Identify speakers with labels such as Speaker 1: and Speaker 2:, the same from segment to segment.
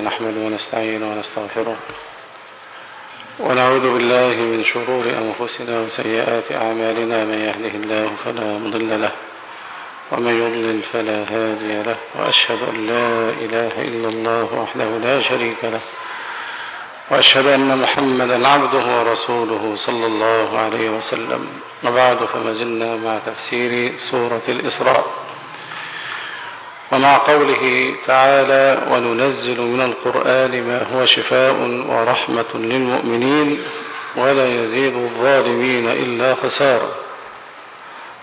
Speaker 1: الله نحمده ونستعينه ونستغفره ونعوذ بالله من شرور أنفسنا وسيئات أعمالنا من يهده الله فلا مضل له ومن يضلل فلا هادي له وأشهد أن لا إله إلا الله وحده لا شريك له وأشهد أن محمدا عبده ورسوله صلى الله عليه وسلم وبعد فما زلنا مع تفسير سورة الإسراء ومع قوله تعالى وننزل من القرآن ما هو شفاء ورحمة للمؤمنين ولا يزيد الظالمين إلا خسارا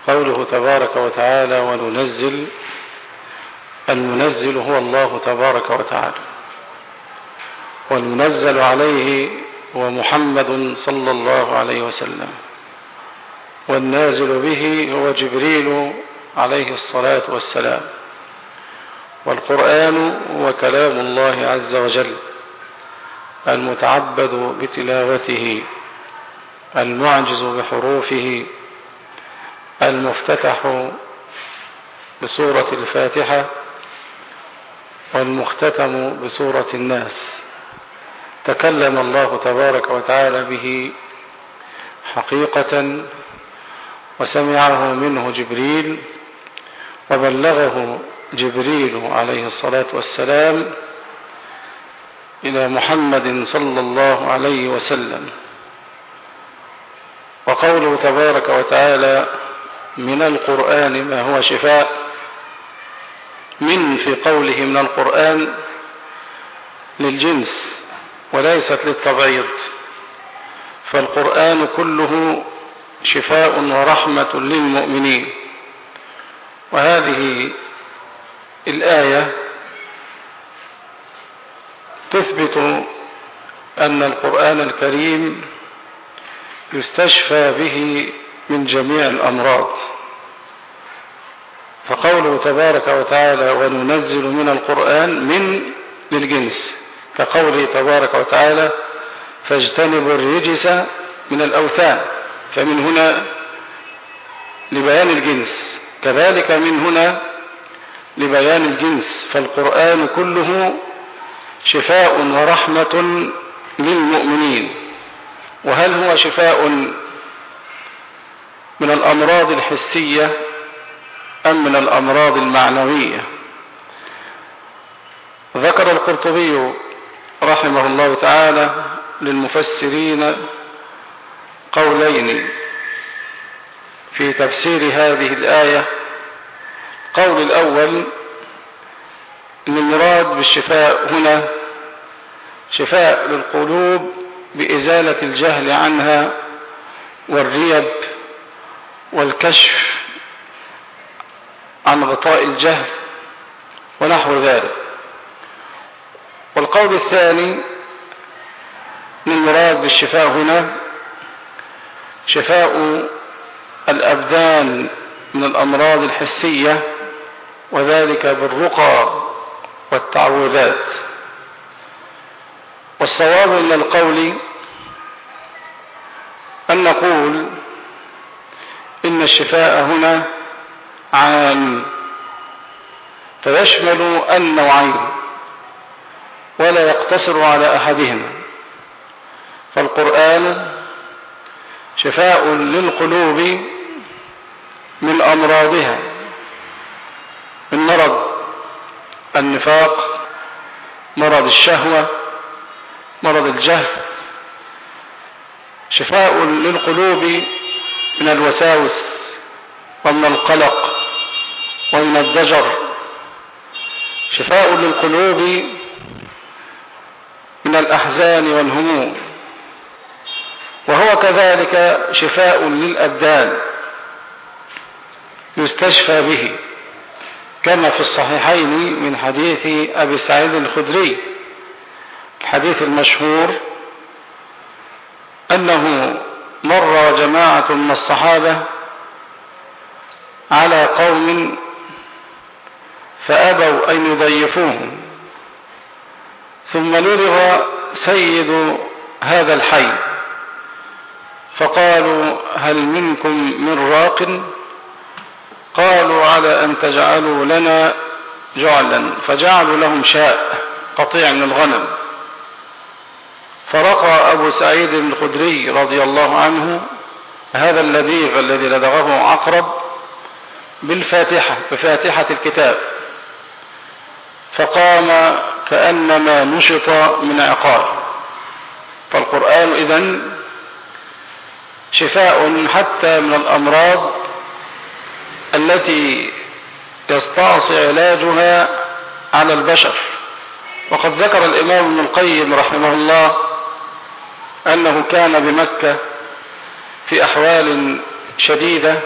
Speaker 1: قوله تبارك وتعالى وننزل المنزل هو الله تبارك وتعالى والمنزل عليه هو محمد صلى الله عليه وسلم والنازل به هو جبريل عليه الصلاة والسلام والقرآن هو كلام الله عز وجل المتعبد بتلاوته المعجز بحروفه المفتتح بسورة الفاتحة والمختتم بسورة الناس تكلم الله تبارك وتعالى به حقيقة وسمعه منه جبريل وبلغه جبريل عليه الصلاة والسلام إلى محمد صلى الله عليه وسلم وقوله تبارك وتعالى من القرآن ما هو شفاء من في قوله من القرآن للجنس وليست للتبعيض فالقرآن كله شفاء ورحمة للمؤمنين وهذه الآية تثبت أن القرآن الكريم يستشفى به من جميع الأمراض فقوله تبارك وتعالى وننزل من القرآن من للجنس كقوله تبارك وتعالى فاجتنبوا الرجس من الأوثان فمن هنا لبيان الجنس كذلك من هنا لبيان الجنس فالقرآن كله شفاء ورحمة للمؤمنين وهل هو شفاء من الأمراض الحسية أم من الأمراض المعنوية ذكر القرطبي رحمه الله تعالى للمفسرين قولين في تفسير هذه الآية القول الأول أن المراد بالشفاء هنا شفاء للقلوب بإزالة الجهل عنها والريب والكشف عن غطاء الجهل ونحو ذلك والقول الثاني من مراد بالشفاء هنا شفاء الأبدان من الأمراض الحسية وذلك بالرقى والتعوذات والصواب من القول أن نقول إن الشفاء هنا عام فيشمل النوعين ولا يقتصر على أحدهما فالقرآن شفاء للقلوب من أمراضها من مرض النفاق مرض الشهوة مرض الجهل شفاء للقلوب من الوساوس ومن القلق ومن الضجر شفاء للقلوب من الأحزان والهموم وهو كذلك شفاء للأبدان يستشفى به كما في الصحيحين من حديث أبي سعيد الخدري الحديث المشهور أنه مر جماعة من الصحابة على قوم فأبوا أن يضيفوهم ثم لدغ سيد هذا الحي فقالوا هل منكم من راق؟ قالوا على أن تجعلوا لنا جعلا فجعلوا لهم شاء قطيع من الغنم فرقى أبو سعيد الخدري رضي الله عنه هذا اللذيذ الذي لدغه عقرب بالفاتحة بفاتحة الكتاب فقام كأنما نشط من عقار فالقرآن إذن شفاء حتى من الأمراض التي يستعصي علاجها على البشر وقد ذكر الإمام ابن القيم رحمه الله أنه كان بمكة في أحوال شديدة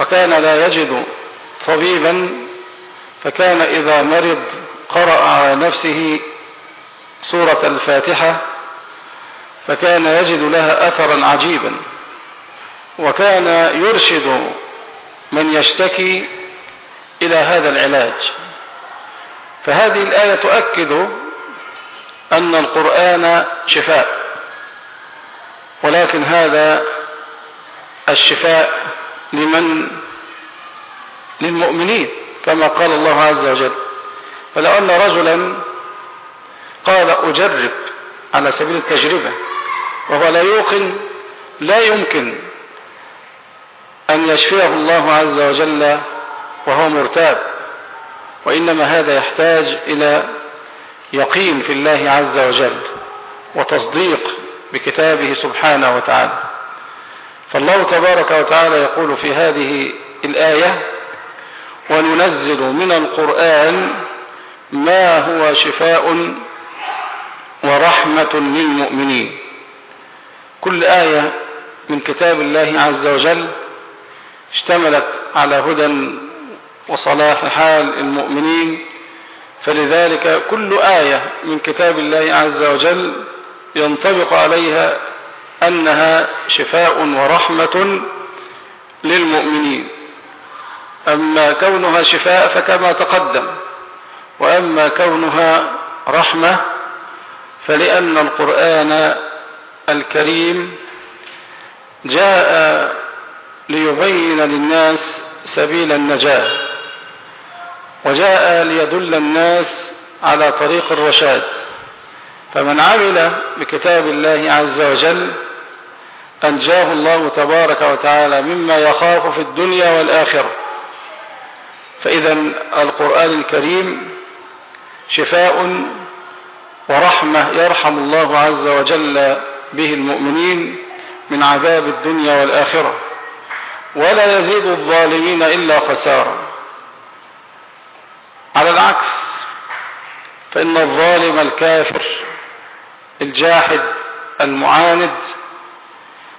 Speaker 1: وكان لا يجد طبيبا فكان إذا مرض قرأ على نفسه سورة الفاتحة فكان يجد لها أثرا عجيبا وكان يرشد من يشتكي إلى هذا العلاج فهذه الآية تؤكد أن القرآن شفاء ولكن هذا الشفاء لمن للمؤمنين كما قال الله عز وجل فلو أن رجلا قال أجرب على سبيل التجربة وهو لا يوقن لا يمكن أن يشفيه الله عز وجل وهو مرتاب وإنما هذا يحتاج إلى يقين في الله عز وجل وتصديق بكتابه سبحانه وتعالى فالله تبارك وتعالى يقول في هذه الآية وننزل من القرآن ما هو شفاء ورحمة للمؤمنين كل آية من كتاب الله عز وجل اشتملت على هدى وصلاح حال المؤمنين فلذلك كل آية من كتاب الله عز وجل ينطبق عليها أنها شفاء ورحمة للمؤمنين أما كونها شفاء فكما تقدم وأما كونها رحمة فلأن القرآن الكريم جاء ليبين للناس سبيل النجاة وجاء ليدل الناس على طريق الرشاد فمن عمل بكتاب الله عز وجل أنجاه الله تبارك وتعالى مما يخاف في الدنيا والآخرة فإذا القرآن الكريم شفاء ورحمة يرحم الله عز وجل به المؤمنين من عذاب الدنيا والآخرة ولا يزيد الظالمين إلا خسارا على العكس فإن الظالم الكافر الجاحد المعاند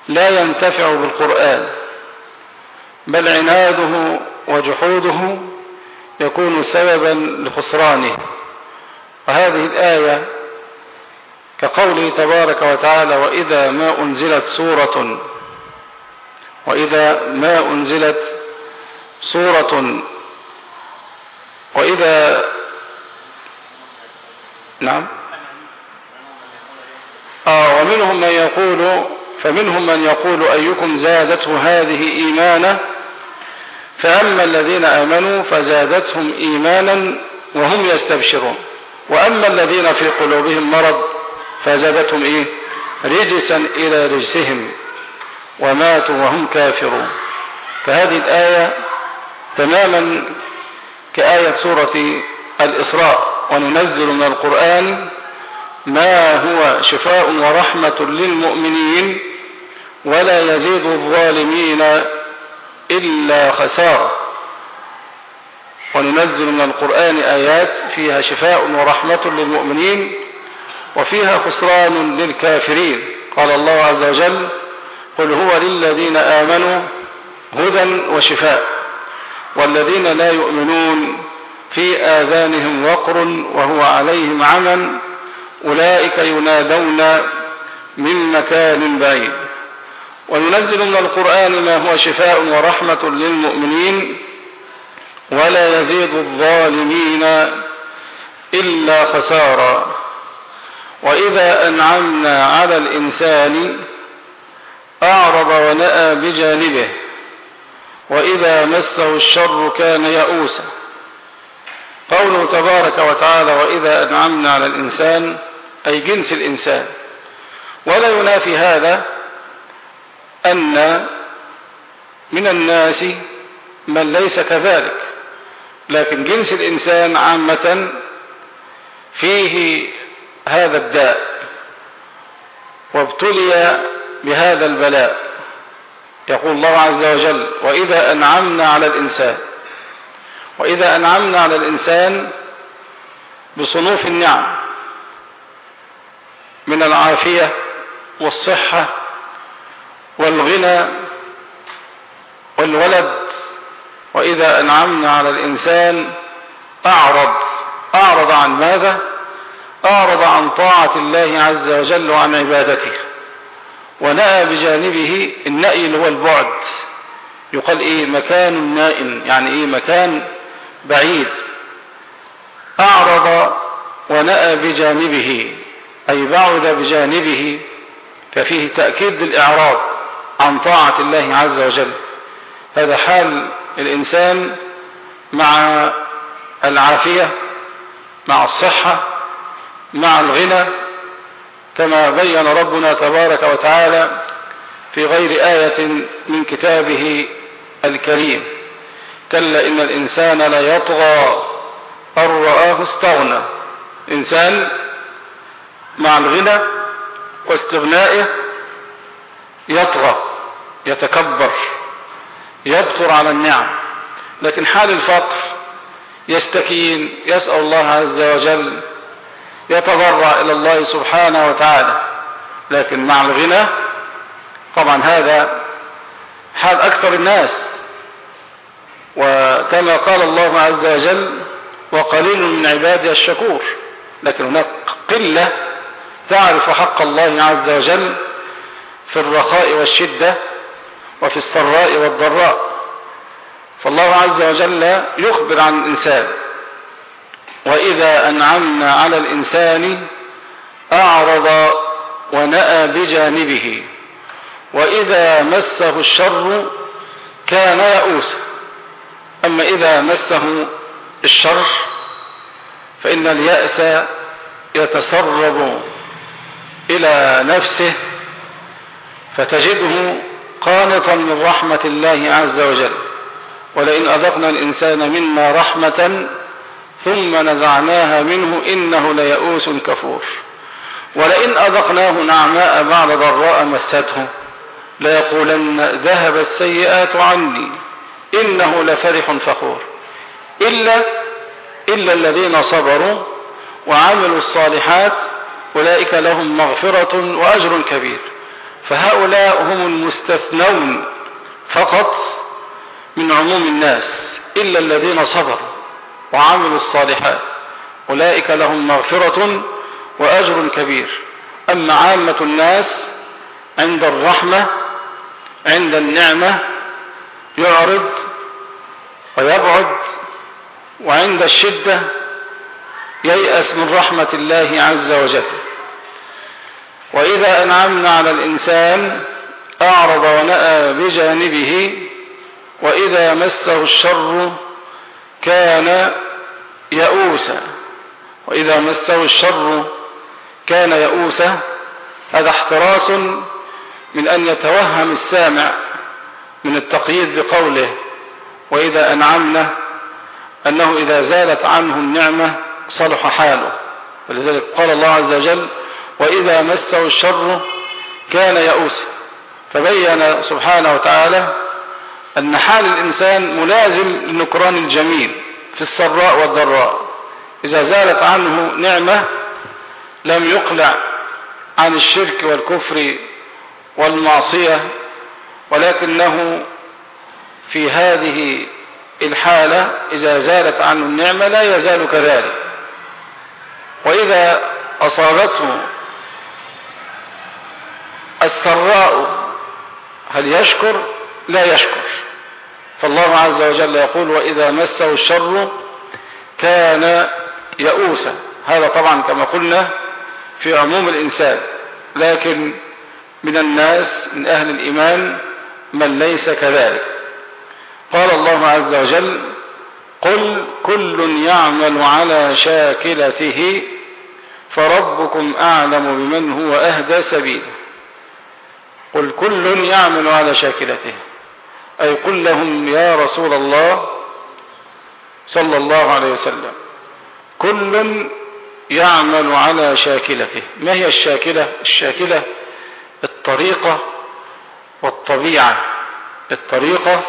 Speaker 1: لا ينتفع بالقرآن بل عناده وجحوده يكون سببا لخسرانه وهذه الآية كقوله تبارك وتعالى وإذا ما أنزلت سورة وإذا ما أنزلت صورة وإذا نعم آه ومنهم من يقول فمنهم من يقول أيكم زادته هذه إيمانا فأما الذين آمنوا فزادتهم إيمانا وهم يستبشرون وأما الذين في قلوبهم مرض فزادتهم إيه رجسا إلى رجسهم وماتوا وهم كافرون فهذه الآية تماما كآية سورة الإسراء وننزل من القرآن ما هو شفاء ورحمة للمؤمنين ولا يزيد الظالمين إلا خسارة وننزل من القرآن آيات فيها شفاء ورحمة للمؤمنين وفيها خسران للكافرين قال الله عز وجل قل هو للذين آمنوا هدى وشفاء والذين لا يؤمنون في آذانهم وقر وهو عليهم عمى أولئك ينادون من مكان بعيد وينزل من القرآن ما هو شفاء ورحمة للمؤمنين ولا يزيد الظالمين إلا خسارا وإذا أنعمنا على الإنسان أعرض ونأى بجانبه وإذا مسه الشر كان يئوسا قوله تبارك وتعالى وإذا أنعمنا على الإنسان أي جنس الإنسان ولا ينافي هذا أن من الناس من ليس كذلك لكن جنس الإنسان عامة فيه هذا الداء وابتلي بهذا البلاء يقول الله عز وجل وإذا أنعمنا على الإنسان وإذا أنعمنا على الإنسان بصنوف النعم من العافية والصحة والغنى والولد وإذا أنعمنا على الإنسان أعرض أعرض عن ماذا؟ أعرض عن طاعة الله عز وجل وعن عبادته ونأى بجانبه النأي اللي هو البعد يقال إيه مكان نائم يعني إيه مكان بعيد أعرض ونأى بجانبه أي بعد بجانبه ففيه تأكيد للإعراض عن طاعة الله عز وجل هذا حال الإنسان مع العافية مع الصحة مع الغنى كما بين ربنا تبارك وتعالى في غير آية من كتابه الكريم كلا إن الإنسان ليطغى أن رآه استغنى إنسان مع الغنى واستغنائه يطغى يتكبر يبطر على النعم لكن حال الفقر يستكين يسأل الله عز وجل يتضرع إلى الله سبحانه وتعالى لكن مع الغنى طبعا هذا حال أكثر الناس وكما قال الله عز وجل وقليل من عبادي الشكور لكن هناك قلة تعرف حق الله عز وجل في الرخاء والشدة وفي السراء والضراء فالله عز وجل يخبر عن الإنسان وإذا أنعمنا على الإنسان أعرض ونأى بجانبه وإذا مسه الشر كان يئوسا أما إذا مسه الشر فإن اليأس يتسرب إلى نفسه فتجده قانطا من رحمة الله عز وجل ولئن أذقنا الإنسان منا رحمة ثم نزعناها منه إنه ليئوس كفور ولئن أذقناه نعماء بعد ضراء مسته ليقولن ذهب السيئات عني إنه لفرح فخور إلا إلا الذين صبروا وعملوا الصالحات أولئك لهم مغفرة وأجر كبير فهؤلاء هم المستثنون فقط من عموم الناس إلا الذين صبروا وعملوا الصالحات أولئك لهم مغفرة وأجر كبير أما عامة الناس عند الرحمة عند النعمة يعرض ويبعد وعند الشدة ييأس من رحمة الله عز وجل وإذا أنعمنا على الإنسان أعرض ونأى بجانبه وإذا مسه الشر كان يئوسا وإذا مسه الشر كان يئوسا هذا احتراس من أن يتوهم السامع من التقييد بقوله وإذا أنعمنا أنه إذا زالت عنه النعمة صلح حاله ولذلك قال الله عز وجل وإذا مسه الشر كان يئوسا فبين سبحانه وتعالى أن حال الإنسان ملازم لنكران الجميل في السراء والضراء إذا زالت عنه نعمة لم يقلع عن الشرك والكفر والمعصية ولكنه في هذه الحالة إذا زالت عنه النعمة لا يزال كذلك وإذا أصابته السراء هل يشكر لا يشكر فالله عز وجل يقول وإذا مسه الشر كان يئوسا هذا طبعا كما قلنا في عموم الإنسان لكن من الناس من أهل الإيمان من ليس كذلك قال الله عز وجل قل كل يعمل على شاكلته فربكم أعلم بمن هو أهدى سبيلا قل كل يعمل على شاكلته أي قل لهم يا رسول الله صلى الله عليه وسلم كل يعمل على شاكلته ما هي الشاكلة الشاكلة الطريقة والطبيعة الطريقة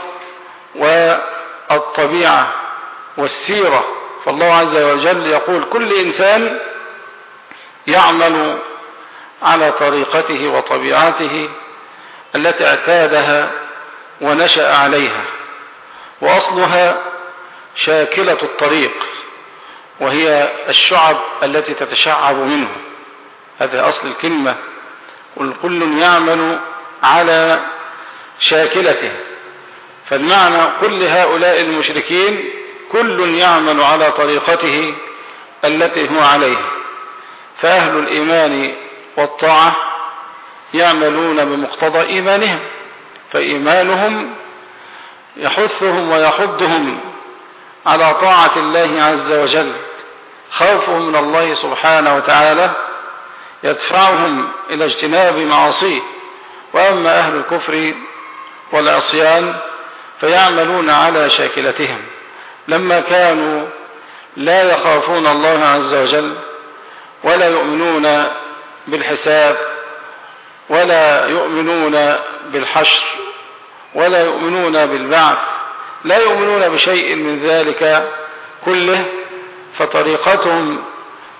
Speaker 1: والطبيعة والسيرة فالله عز وجل يقول كل إنسان يعمل على طريقته وطبيعته التي اعتادها ونشأ عليها وأصلها شاكلة الطريق وهي الشعب التي تتشعب منه هذا أصل الكلمة والكل يعمل على شاكلته فالمعنى كل هؤلاء المشركين كل يعمل على طريقته التي هو عليه فأهل الإيمان والطاعة يعملون بمقتضى إيمانهم فإيمانهم يحثهم ويحضهم على طاعة الله عز وجل خوفهم من الله سبحانه وتعالى يدفعهم إلى اجتناب معاصيه وأما أهل الكفر والعصيان فيعملون على شاكلتهم لما كانوا لا يخافون الله عز وجل ولا يؤمنون بالحساب ولا يؤمنون بالحشر ولا يؤمنون بالبعث لا يؤمنون بشيء من ذلك كله فطريقتهم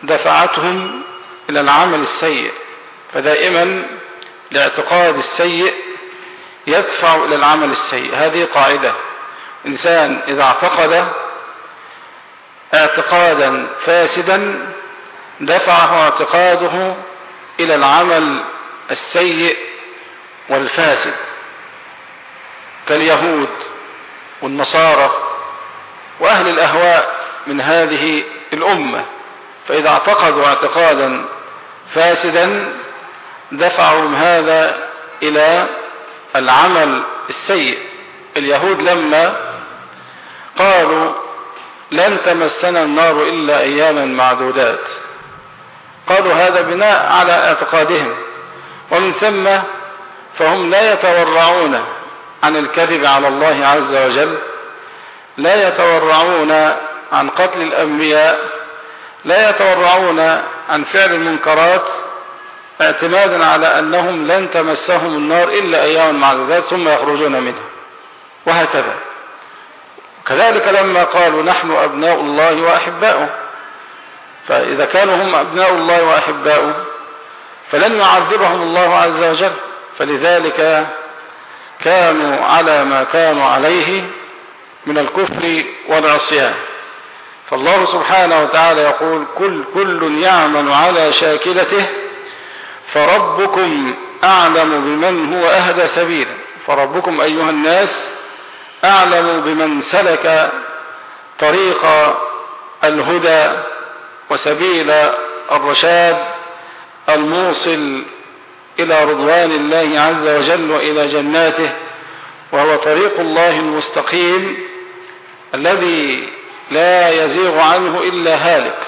Speaker 1: دفعتهم إلى العمل السيء فدائما الاعتقاد السيء يدفع إلى العمل السيء هذه قاعدة إنسان إذا اعتقد اعتقادا فاسدا دفعه اعتقاده إلى العمل السيء والفاسد كاليهود والنصارى وأهل الأهواء من هذه الأمة فإذا اعتقدوا اعتقادا فاسدا دفعهم هذا إلى العمل السيء اليهود لما قالوا لن تمسنا النار إلا أياما معدودات قالوا هذا بناء على اعتقادهم ومن ثم فهم لا يتورعون عن الكذب على الله عز وجل لا يتورعون عن قتل الأنبياء لا يتورعون عن فعل المنكرات اعتمادا على أنهم لن تمسهم النار إلا أيام معدودات ثم يخرجون منها وهكذا كذلك لما قالوا نحن أبناء الله وأحباؤه فإذا كانوا هم أبناء الله وأحباؤه فلن يعذبهم الله عز وجل فلذلك كانوا على ما كانوا عليه من الكفر والعصيان فالله سبحانه وتعالى يقول كل كل يعمل على شاكلته فربكم أعلم بمن هو أهدى سبيلا فربكم أيها الناس أعلم بمن سلك طريق الهدى وسبيل الرشاد الموصل إلى رضوان الله عز وجل وإلى جناته وهو طريق الله المستقيم الذي لا يزيغ عنه إلا هالك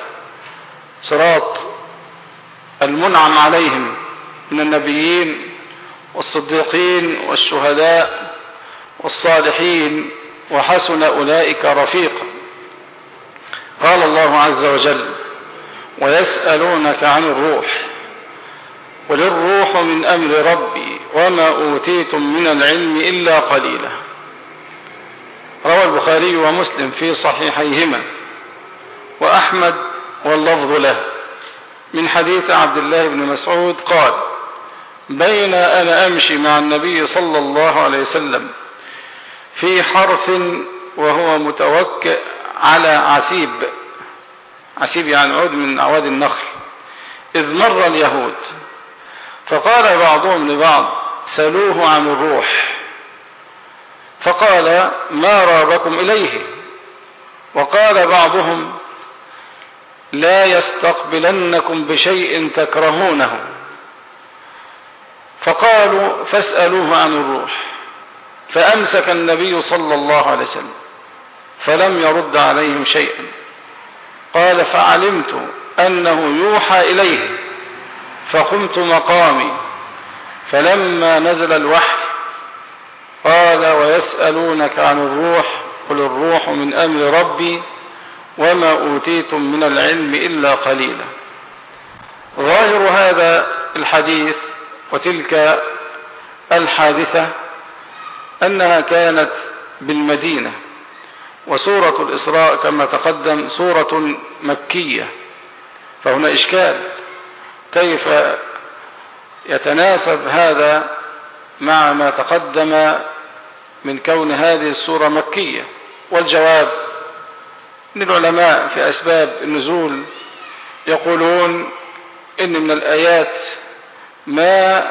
Speaker 1: صراط المنعم عليهم من النبيين والصديقين والشهداء والصالحين وحسن أولئك رفيقا قال الله عز وجل ويسألونك عن الروح قل الروح من أمر ربي وما أوتيتم من العلم إلا قليلا روى البخاري ومسلم في صحيحيهما وأحمد واللفظ له من حديث عبد الله بن مسعود قال بين أنا أمشي مع النبي صلى الله عليه وسلم في حرف وهو متوكئ على عسيب عسيب يعني عود من أعواد النخل إذ مر اليهود فقال بعضهم لبعض سلوه عن الروح فقال ما رابكم إليه وقال بعضهم لا يستقبلنكم بشيء تكرهونه فقالوا فاسألوه عن الروح فأمسك النبي صلى الله عليه وسلم فلم يرد عليهم شيئا قال فعلمت أنه يوحى إليه فقمت مقامي فلما نزل الوحي قال ويسألونك عن الروح قل الروح من أمر ربي وما أوتيتم من العلم إلا قليلا ظاهر هذا الحديث وتلك الحادثة أنها كانت بالمدينة وسورة الإسراء كما تقدم سورة مكية فهنا إشكال كيف يتناسب هذا مع ما تقدم من كون هذه السورة مكية والجواب من العلماء في أسباب النزول يقولون إن من الآيات ما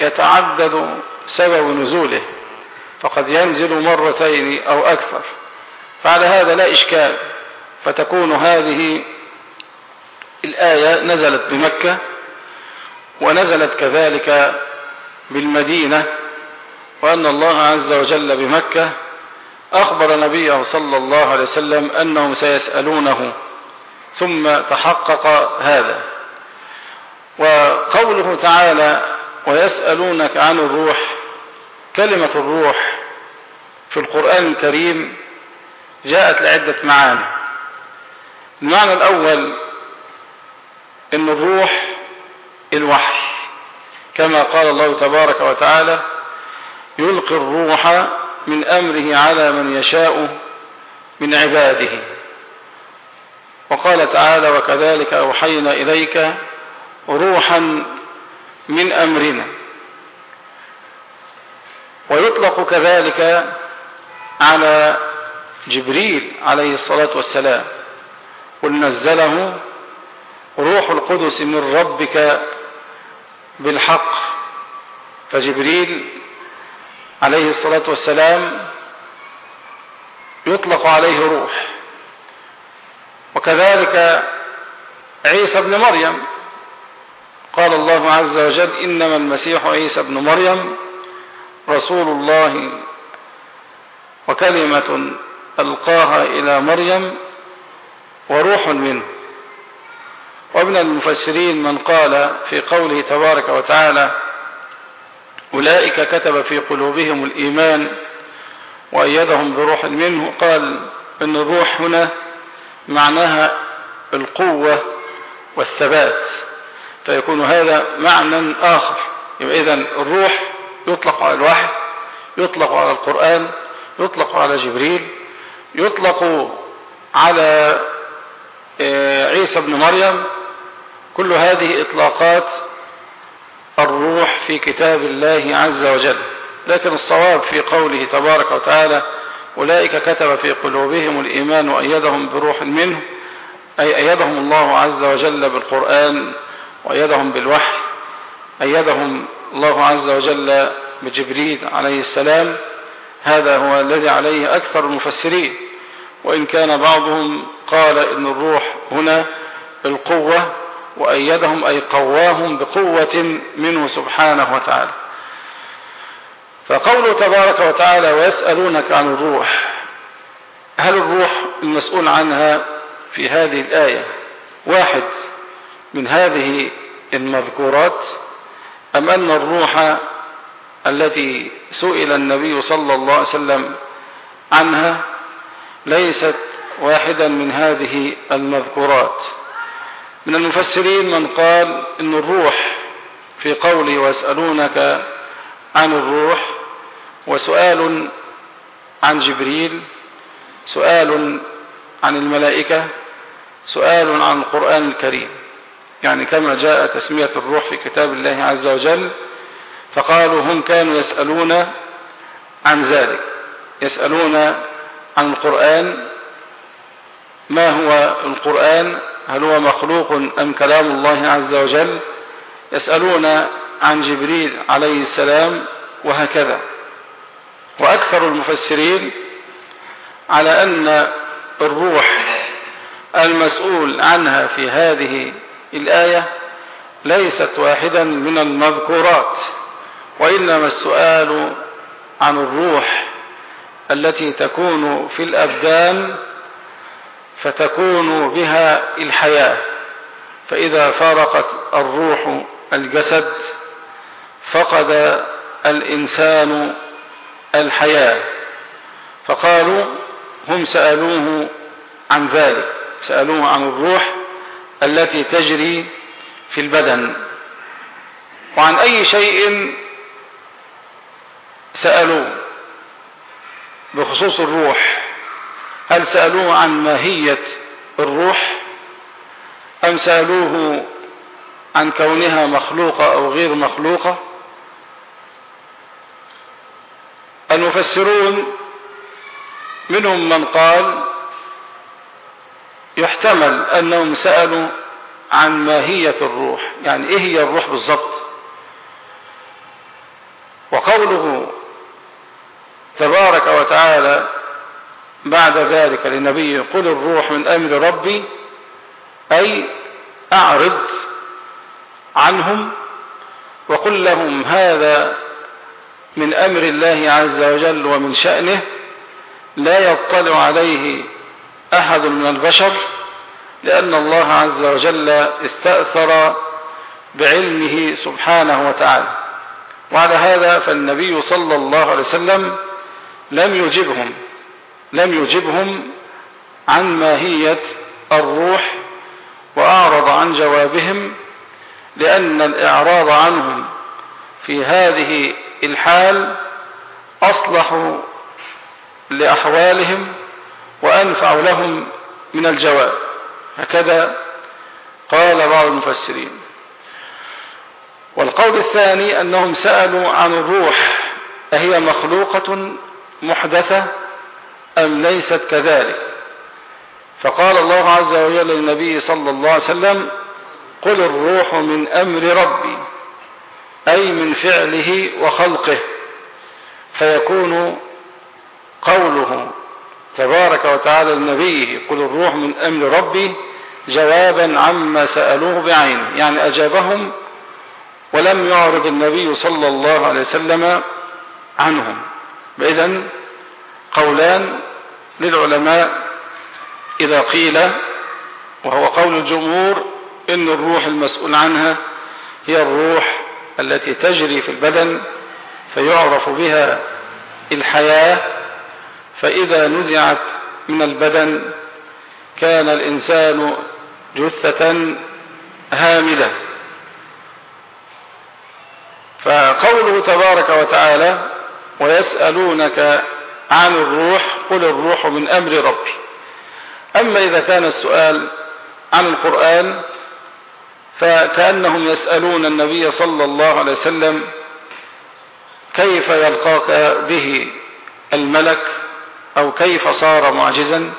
Speaker 1: يتعدد سبب نزوله فقد ينزل مرتين أو أكثر فعلى هذا لا إشكال فتكون هذه الآية نزلت بمكة ونزلت كذلك بالمدينة وأن الله عز وجل بمكة أخبر نبيه صلى الله عليه وسلم أنهم سيسألونه ثم تحقق هذا وقوله تعالى ويسألونك عن الروح كلمة الروح في القرآن الكريم جاءت لعدة معاني المعنى الأول ان الروح الوحي كما قال الله تبارك وتعالى يلقي الروح من امره على من يشاء من عباده وقال تعالى وكذلك اوحينا اليك روحا من امرنا ويطلق كذلك على جبريل عليه الصلاه والسلام قل نزله روح القدس من ربك بالحق فجبريل عليه الصلاة والسلام يطلق عليه روح وكذلك عيسى بن مريم قال الله عز وجل إنما المسيح عيسى بن مريم رسول الله وكلمة ألقاها إلى مريم وروح منه ومن المفسرين من قال في قوله تبارك وتعالى أولئك كتب في قلوبهم الإيمان وأيدهم بروح منه قال أن الروح هنا معناها القوة والثبات فيكون هذا معنى آخر يبقى إذن الروح يطلق على الوحي يطلق على القرآن يطلق على جبريل يطلق على آه، عيسى بن مريم كل هذه إطلاقات الروح في كتاب الله عز وجل لكن الصواب في قوله تبارك وتعالى أولئك كتب في قلوبهم الإيمان وأيدهم بروح منه أي أيدهم الله عز وجل بالقرآن وأيدهم بالوحي أيدهم الله عز وجل بجبريل عليه السلام هذا هو الذي عليه أكثر المفسرين وإن كان بعضهم قال إن الروح هنا القوة وأيدهم أي قواهم بقوة منه سبحانه وتعالى فقوله تبارك وتعالى ويسألونك عن الروح هل الروح المسؤول عنها في هذه الآية واحد من هذه المذكورات أم أن الروح التي سئل النبي صلى الله عليه وسلم عنها ليست واحدا من هذه المذكورات من المفسرين من قال ان الروح في قوله ويسألونك عن الروح وسؤال عن جبريل سؤال عن الملائكة سؤال عن القرآن الكريم يعني كما جاء تسمية الروح في كتاب الله عز وجل فقالوا هم كانوا يسألون عن ذلك يسألون عن القرآن ما هو القرآن هل هو مخلوق أم كلام الله عز وجل يسألون عن جبريل عليه السلام وهكذا وأكثر المفسرين على أن الروح المسؤول عنها في هذه الآية ليست واحدا من المذكورات وإنما السؤال عن الروح التي تكون في الأبدان فتكون بها الحياة فإذا فارقت الروح الجسد فقد الإنسان الحياة فقالوا هم سألوه عن ذلك سألوه عن الروح التي تجري في البدن وعن أي شيء سألوه بخصوص الروح هل سألوه عن ماهية الروح أم سألوه عن كونها مخلوقة أو غير مخلوقة المفسرون منهم من قال يحتمل أنهم سألوا عن ماهية الروح يعني إيه هي الروح بالضبط وقوله تبارك وتعالى بعد ذلك للنبي قل الروح من أمر ربي أي أعرض عنهم وقل لهم هذا من أمر الله عز وجل ومن شأنه لا يطلع عليه أحد من البشر لأن الله عز وجل استأثر بعلمه سبحانه وتعالى وعلى هذا فالنبي صلى الله عليه وسلم لم يجبهم لم يجبهم عن ماهية الروح وأعرض عن جوابهم لأن الإعراض عنهم في هذه الحال أصلح لأحوالهم وأنفع لهم من الجواب هكذا قال بعض المفسرين والقول الثاني أنهم سألوا عن الروح أهي مخلوقة محدثة أم ليست كذلك فقال الله عز وجل للنبي صلى الله عليه وسلم قل الروح من أمر ربي أي من فعله وخلقه فيكون قوله تبارك وتعالى لنبيه قل الروح من أمر ربي جوابا عما سألوه بعينه يعني أجابهم ولم يعرض النبي صلى الله عليه وسلم عنهم فإذا قولان للعلماء إذا قيل وهو قول الجمهور إن الروح المسؤول عنها هي الروح التي تجري في البدن فيعرف بها الحياة فإذا نزعت من البدن كان الإنسان جثة هاملة فقوله تبارك وتعالى ويسألونك عن الروح قل الروح من أمر ربي أما إذا كان السؤال عن القرآن فكأنهم يسألون النبي صلى الله عليه وسلم كيف يلقاك به الملك أو كيف صار معجزا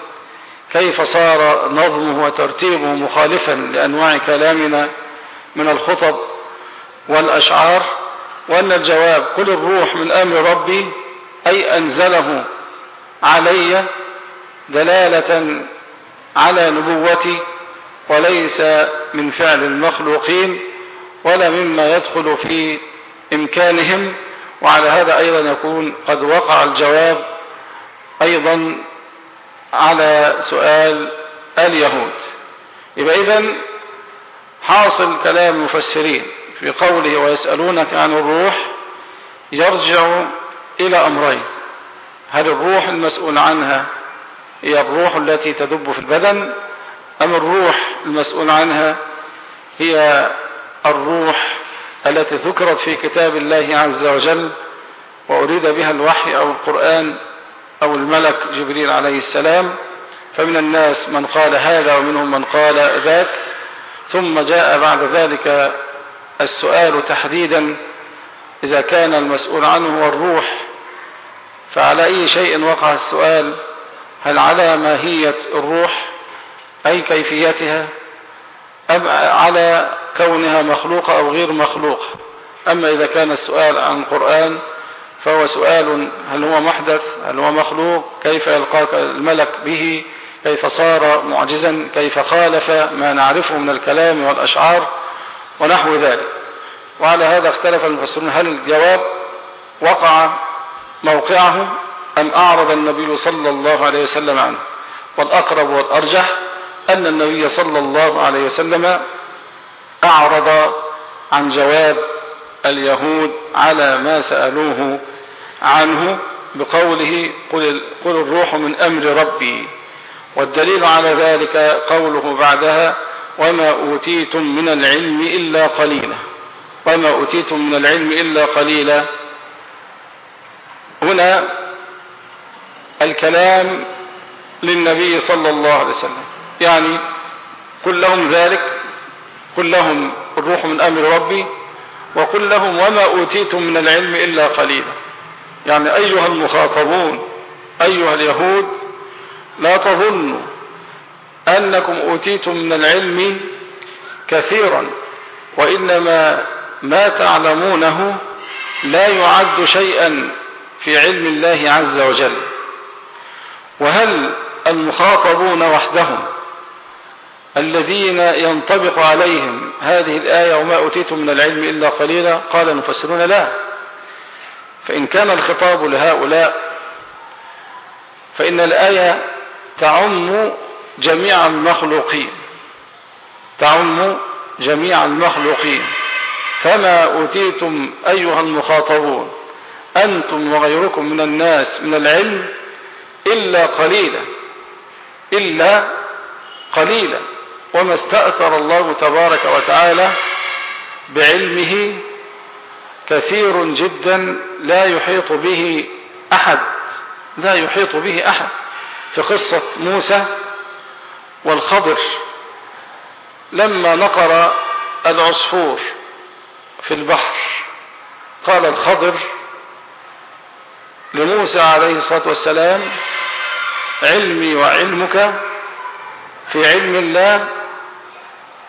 Speaker 1: كيف صار نظمه وترتيبه مخالفا لأنواع كلامنا من الخطب والأشعار وأن الجواب قل الروح من أمر ربي أي أنزله علي دلالة على نبوتي وليس من فعل المخلوقين ولا مما يدخل في إمكانهم وعلى هذا أيضا يكون قد وقع الجواب أيضا على سؤال اليهود يبقى إذن حاصل كلام المفسرين في قوله ويسألونك عن الروح يرجع إلى أمرين هل الروح المسؤول عنها هي الروح التي تدب في البدن أم الروح المسؤول عنها هي الروح التي ذكرت في كتاب الله عز وجل وأريد بها الوحي أو القرآن أو الملك جبريل عليه السلام فمن الناس من قال هذا ومنهم من قال ذاك ثم جاء بعد ذلك السؤال تحديدا إذا كان المسؤول عنه هو الروح فعلى أي شيء وقع السؤال هل على ماهية الروح أي كيفيتها أم على كونها مخلوقة أو غير مخلوقة أما إذا كان السؤال عن القرآن فهو سؤال هل هو محدث هل هو مخلوق كيف يلقاك الملك به كيف صار معجزا كيف خالف ما نعرفه من الكلام والأشعار ونحو ذلك وعلى هذا اختلف المفسرون هل الجواب وقع موقعه أم أعرض النبي صلى الله عليه وسلم عنه والأقرب والأرجح أن النبي صلى الله عليه وسلم أعرض عن جواب اليهود على ما سألوه عنه بقوله قل, قل الروح من أمر ربي والدليل على ذلك قوله بعدها وما أوتيتم من العلم إلا قليلا وما أوتيتم من العلم إلا قليلا هنا الكلام للنبي صلى الله عليه وسلم يعني قل لهم ذلك قل لهم الروح من أمر ربي وقل لهم وما أوتيتم من العلم إلا قليلا يعني أيها المخاطبون أيها اليهود لا تظنوا أنكم أوتيتم من العلم كثيرا وإنما ما تعلمونه لا يعد شيئا في علم الله عز وجل وهل المخاطبون وحدهم الذين ينطبق عليهم هذه الآية وما أوتيتم من العلم إلا قليلا قال المفسرون لا فإن كان الخطاب لهؤلاء فإن الآية تعم جميع المخلوقين تعم جميع المخلوقين فما أوتيتم أيها المخاطبون أنتم وغيركم من الناس من العلم إلا قليلا إلا قليلا وما استأثر الله تبارك وتعالى بعلمه كثير جدا لا يحيط به أحد لا يحيط به أحد في قصة موسى والخضر لما نقر العصفور في البحر قال الخضر لموسى عليه الصلاة والسلام علمي وعلمك في علم الله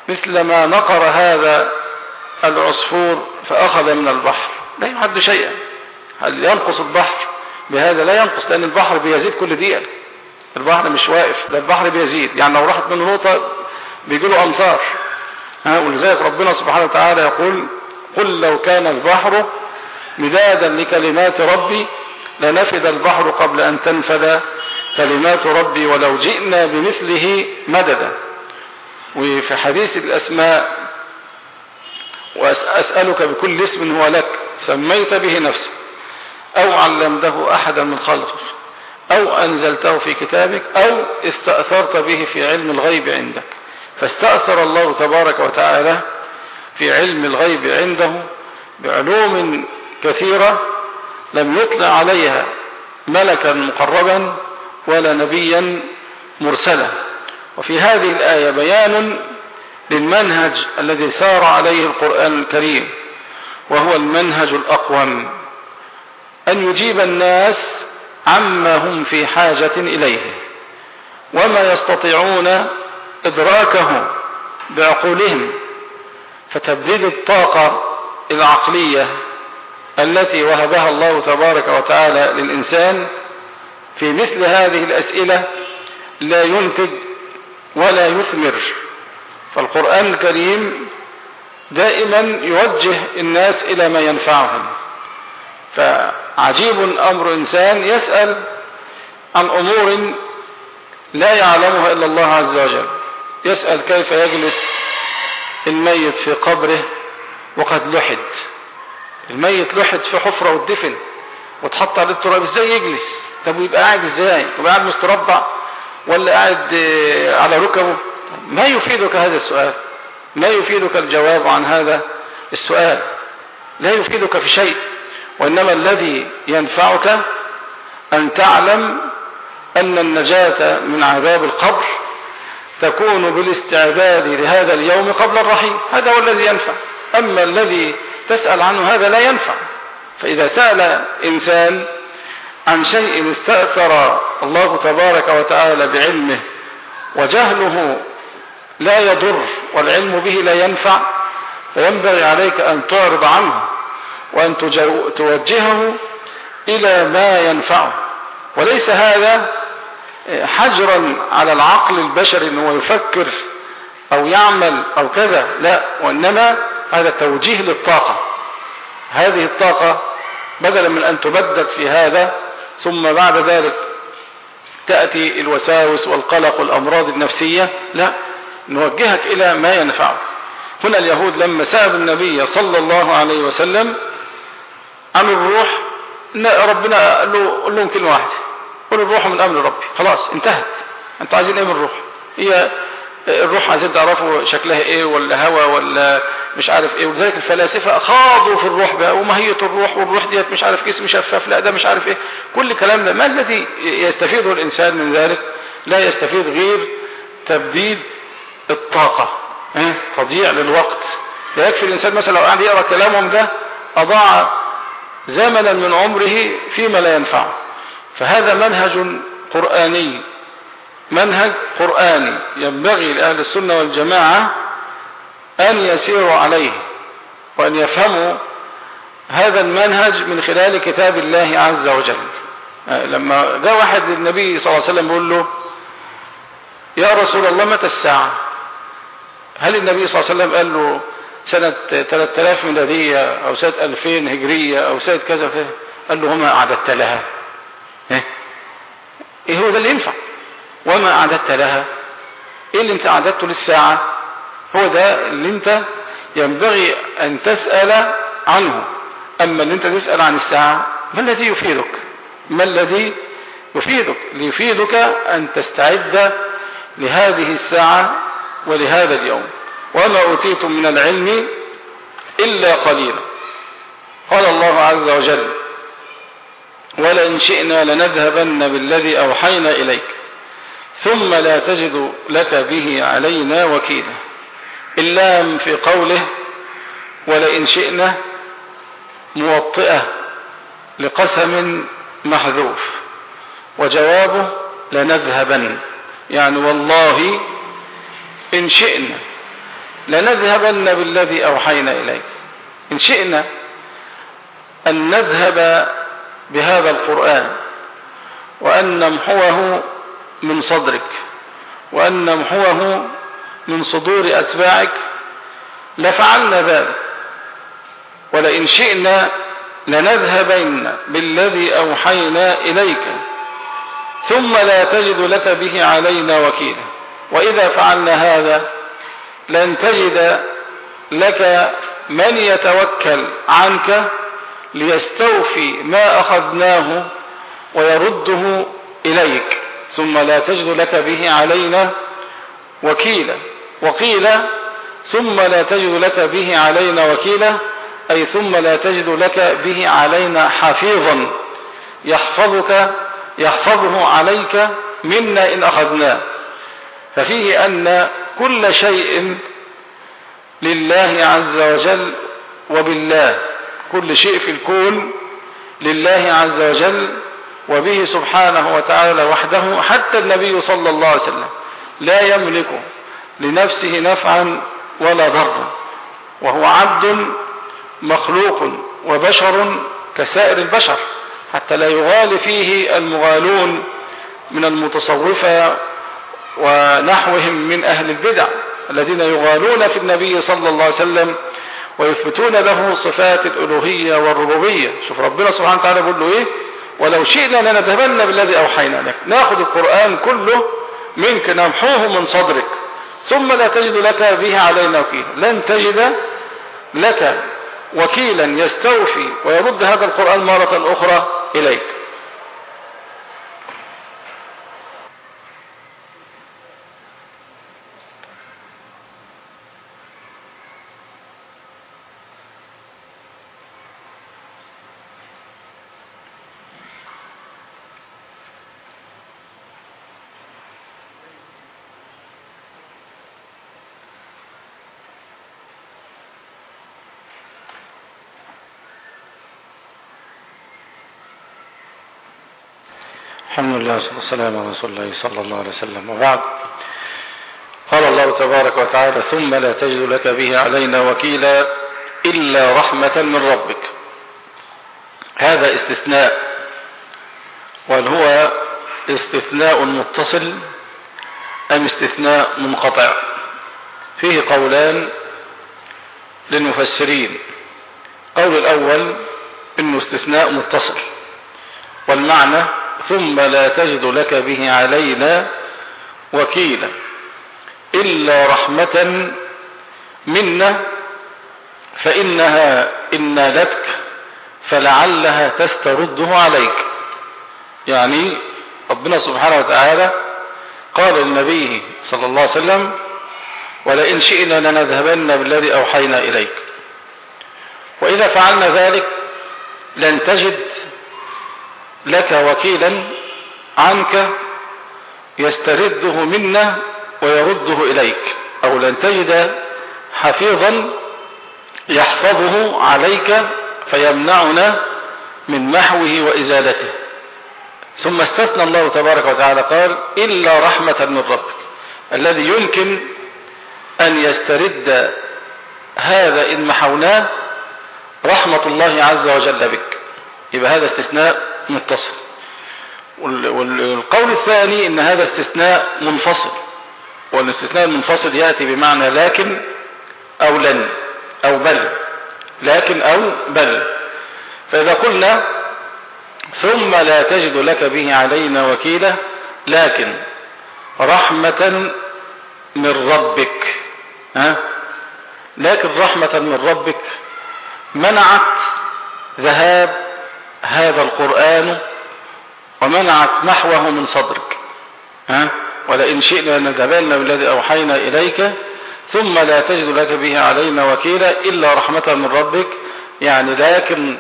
Speaker 1: مثلما نقر هذا العصفور فأخذ من البحر لا يعد شيئا هل ينقص البحر بهذا لا ينقص لأن البحر بيزيد كل دقيقة البحر مش واقف ده البحر بيزيد يعني لو راحت من نقطة بيجي له ها ولذلك ربنا سبحانه وتعالى يقول قل لو كان البحر مدادا لكلمات ربي لنفد البحر قبل أن تنفد كلمات ربي ولو جئنا بمثله مددا وفي حديث الأسماء وأسألك بكل اسم هو لك سميت به نفسك أو علمته أحدا من خلقك أو أنزلته في كتابك أو استأثرت به في علم الغيب عندك فاستأثر الله تبارك وتعالى في علم الغيب عنده بعلوم كثيرة لم يطلع عليها ملكا مقربا ولا نبيا مرسلا وفي هذه الآية بيان للمنهج الذي سار عليه القرآن الكريم وهو المنهج الأقوم أن يجيب الناس عما هم في حاجة إليه وما يستطيعون إدراكه بعقولهم فتبذيل الطاقة العقلية التي وهبها الله تبارك وتعالى للإنسان في مثل هذه الأسئلة لا ينتج ولا يثمر فالقرآن الكريم دائما يوجه الناس إلى ما ينفعهم فعجيب أمر إنسان يسأل عن أمور لا يعلمها إلا الله عز وجل يسأل كيف يجلس الميت في قبره وقد لحد الميت لحد في حفرة واتدفن واتحط عليه التراب ازاي يجلس طب ويبقى قاعد ازاي ويبقى قاعد مستربع ولا قاعد آه، على ركبه ما يفيدك هذا السؤال ما يفيدك الجواب عن هذا السؤال لا يفيدك في شيء وإنما الذي ينفعك أن تعلم أن النجاة من عذاب القبر تكون بالاستعداد لهذا اليوم قبل الرحيل هذا هو الذي ينفع أما الذي تسأل عنه هذا لا ينفع فإذا سأل إنسان عن شيء استأثر الله تبارك وتعالى بعلمه وجهله لا يضر والعلم به لا ينفع فينبغي عليك أن تعرض عنه وأن توجهه إلى ما ينفعه وليس هذا حجرا على العقل البشري أنه هو يفكر او يعمل او كذا لا وانما هذا توجيه للطاقة هذه الطاقة بدلا من ان تبدد في هذا ثم بعد ذلك تأتي الوساوس والقلق والامراض النفسية لا نوجهك الى ما ينفعك هنا اليهود لما سألوا النبي صلى الله عليه وسلم عن الروح ربنا قال لهم كلمة واحدة قل الروح من أمر ربي خلاص انتهت انتوا عايزين ايه من الروح هي آه، الروح عايزين تعرفوا شكلها ايه ولا هوا ولا مش عارف ايه ولذلك الفلاسفة خاضوا في الروح بقى وماهية الروح والروح ديت مش عارف جسم شفاف لا ده مش عارف ايه كل الكلام ده ما الذي يستفيده الانسان من ذلك لا يستفيد غير تبديد الطاقة ايه؟ تضييع للوقت لا يكفي الانسان مثلا لو قاعد يقرا كلامهم ده اضاع زمنا من عمره فيما لا ينفعه فهذا منهج قرآني منهج قرآني ينبغي لأهل السنة والجماعة أن يسيروا عليه وأن يفهموا هذا المنهج من خلال كتاب الله عز وجل لما جاء واحد للنبي صلى الله عليه وسلم بيقول له يا رسول الله متى الساعة هل النبي صلى الله عليه وسلم قال له سنة 3000 ميلادية أو سنة 2000 هجرية أو سنة كذا قال له هما أعددت لها إيه؟, ايه هو ده اللي ينفع وما اعددت لها ايه اللي انت اعددته للساعة هو ده اللي انت ينبغي ان تسأل عنه اما ان انت تسأل عن الساعة ما الذي يفيدك ما الذي يفيدك ليفيدك ان تستعد لهذه الساعة ولهذا اليوم وما اوتيتم من العلم الا قليلا قال الله عز وجل ولئن شئنا لنذهبن بالذي أوحينا إليك ثم لا تجد لك به علينا وكيلا اللام في قوله ولئن شئنا موطئة لقسم محذوف وجوابه لنذهبن يعني والله إن شئنا لنذهبن بالذي أوحينا إليك إن شئنا أن نذهب بهذا القرآن وأن نمحوه من صدرك وأن نمحوه من صدور أتباعك لفعلنا ذلك ولئن شئنا لنذهبن بالذي أوحينا إليك ثم لا تجد لك به علينا وكيلا وإذا فعلنا هذا لن تجد لك من يتوكل عنك ليستوفي ما أخذناه ويرده إليك ثم لا تجد لك به علينا وكيلا وقيل ثم لا تجد لك به علينا وكيلا أي ثم لا تجد لك به علينا حفيظا يحفظك يحفظه عليك منا إن أخذناه ففيه أن كل شيء لله عز وجل وبالله كل شيء في الكون لله عز وجل وبه سبحانه وتعالى وحده حتى النبي صلى الله عليه وسلم لا يملك لنفسه نفعا ولا ضرا وهو عبد مخلوق وبشر كسائر البشر حتى لا يغال فيه المغالون من المتصوفة ونحوهم من أهل البدع الذين يغالون في النبي صلى الله عليه وسلم ويثبتون له صفات الألوهية والربوبية شوف ربنا سبحانه وتعالى بيقول له إيه ولو شئنا لنذهبن بالذي أوحينا لك ناخذ القرآن كله منك نمحوه من صدرك ثم لا تجد لك به علينا وكيلا لن تجد لك وكيلا يستوفي ويرد هذا القرآن مرة أخرى إليك الله والصلاة والسلام على رسول الله صلى الله عليه وسلم وبعد قال الله تبارك وتعالى ثم لا تجد لك به علينا وكيلا إلا رحمة من ربك هذا استثناء وهل هو استثناء متصل أم استثناء منقطع فيه قولان للمفسرين قول الأول إنه استثناء متصل والمعنى ثم لا تجد لك به علينا وكيلا إلا رحمة منا فإنها إن نالتك فلعلها تسترده عليك يعني ربنا سبحانه وتعالى قال للنبي صلى الله عليه وسلم ولئن شئنا لنذهبن بالذي أوحينا إليك وإذا فعلنا ذلك لن تجد لك وكيلا عنك يسترده منا ويرده إليك أو لن تجد حفيظا يحفظه عليك فيمنعنا من محوه وإزالته ثم استثنى الله تبارك وتعالى قال إلا رحمة من ربك الذي يمكن أن يسترد هذا إن محوناه رحمة الله عز وجل بك يبقى هذا استثناء متصل والقول الثاني ان هذا استثناء منفصل والاستثناء المنفصل يأتي بمعنى لكن او لن او بل لكن او بل فاذا قلنا ثم لا تجد لك به علينا وكيلا لكن رحمة من ربك ها؟ لكن رحمة من ربك منعت ذهاب هذا القرآن ومنعت نحوه من صدرك ها؟ ولئن شئنا نذهبن بالذي أوحينا إليك ثم لا تجد لك به علينا وكيلا إلا رحمة من ربك يعني لكن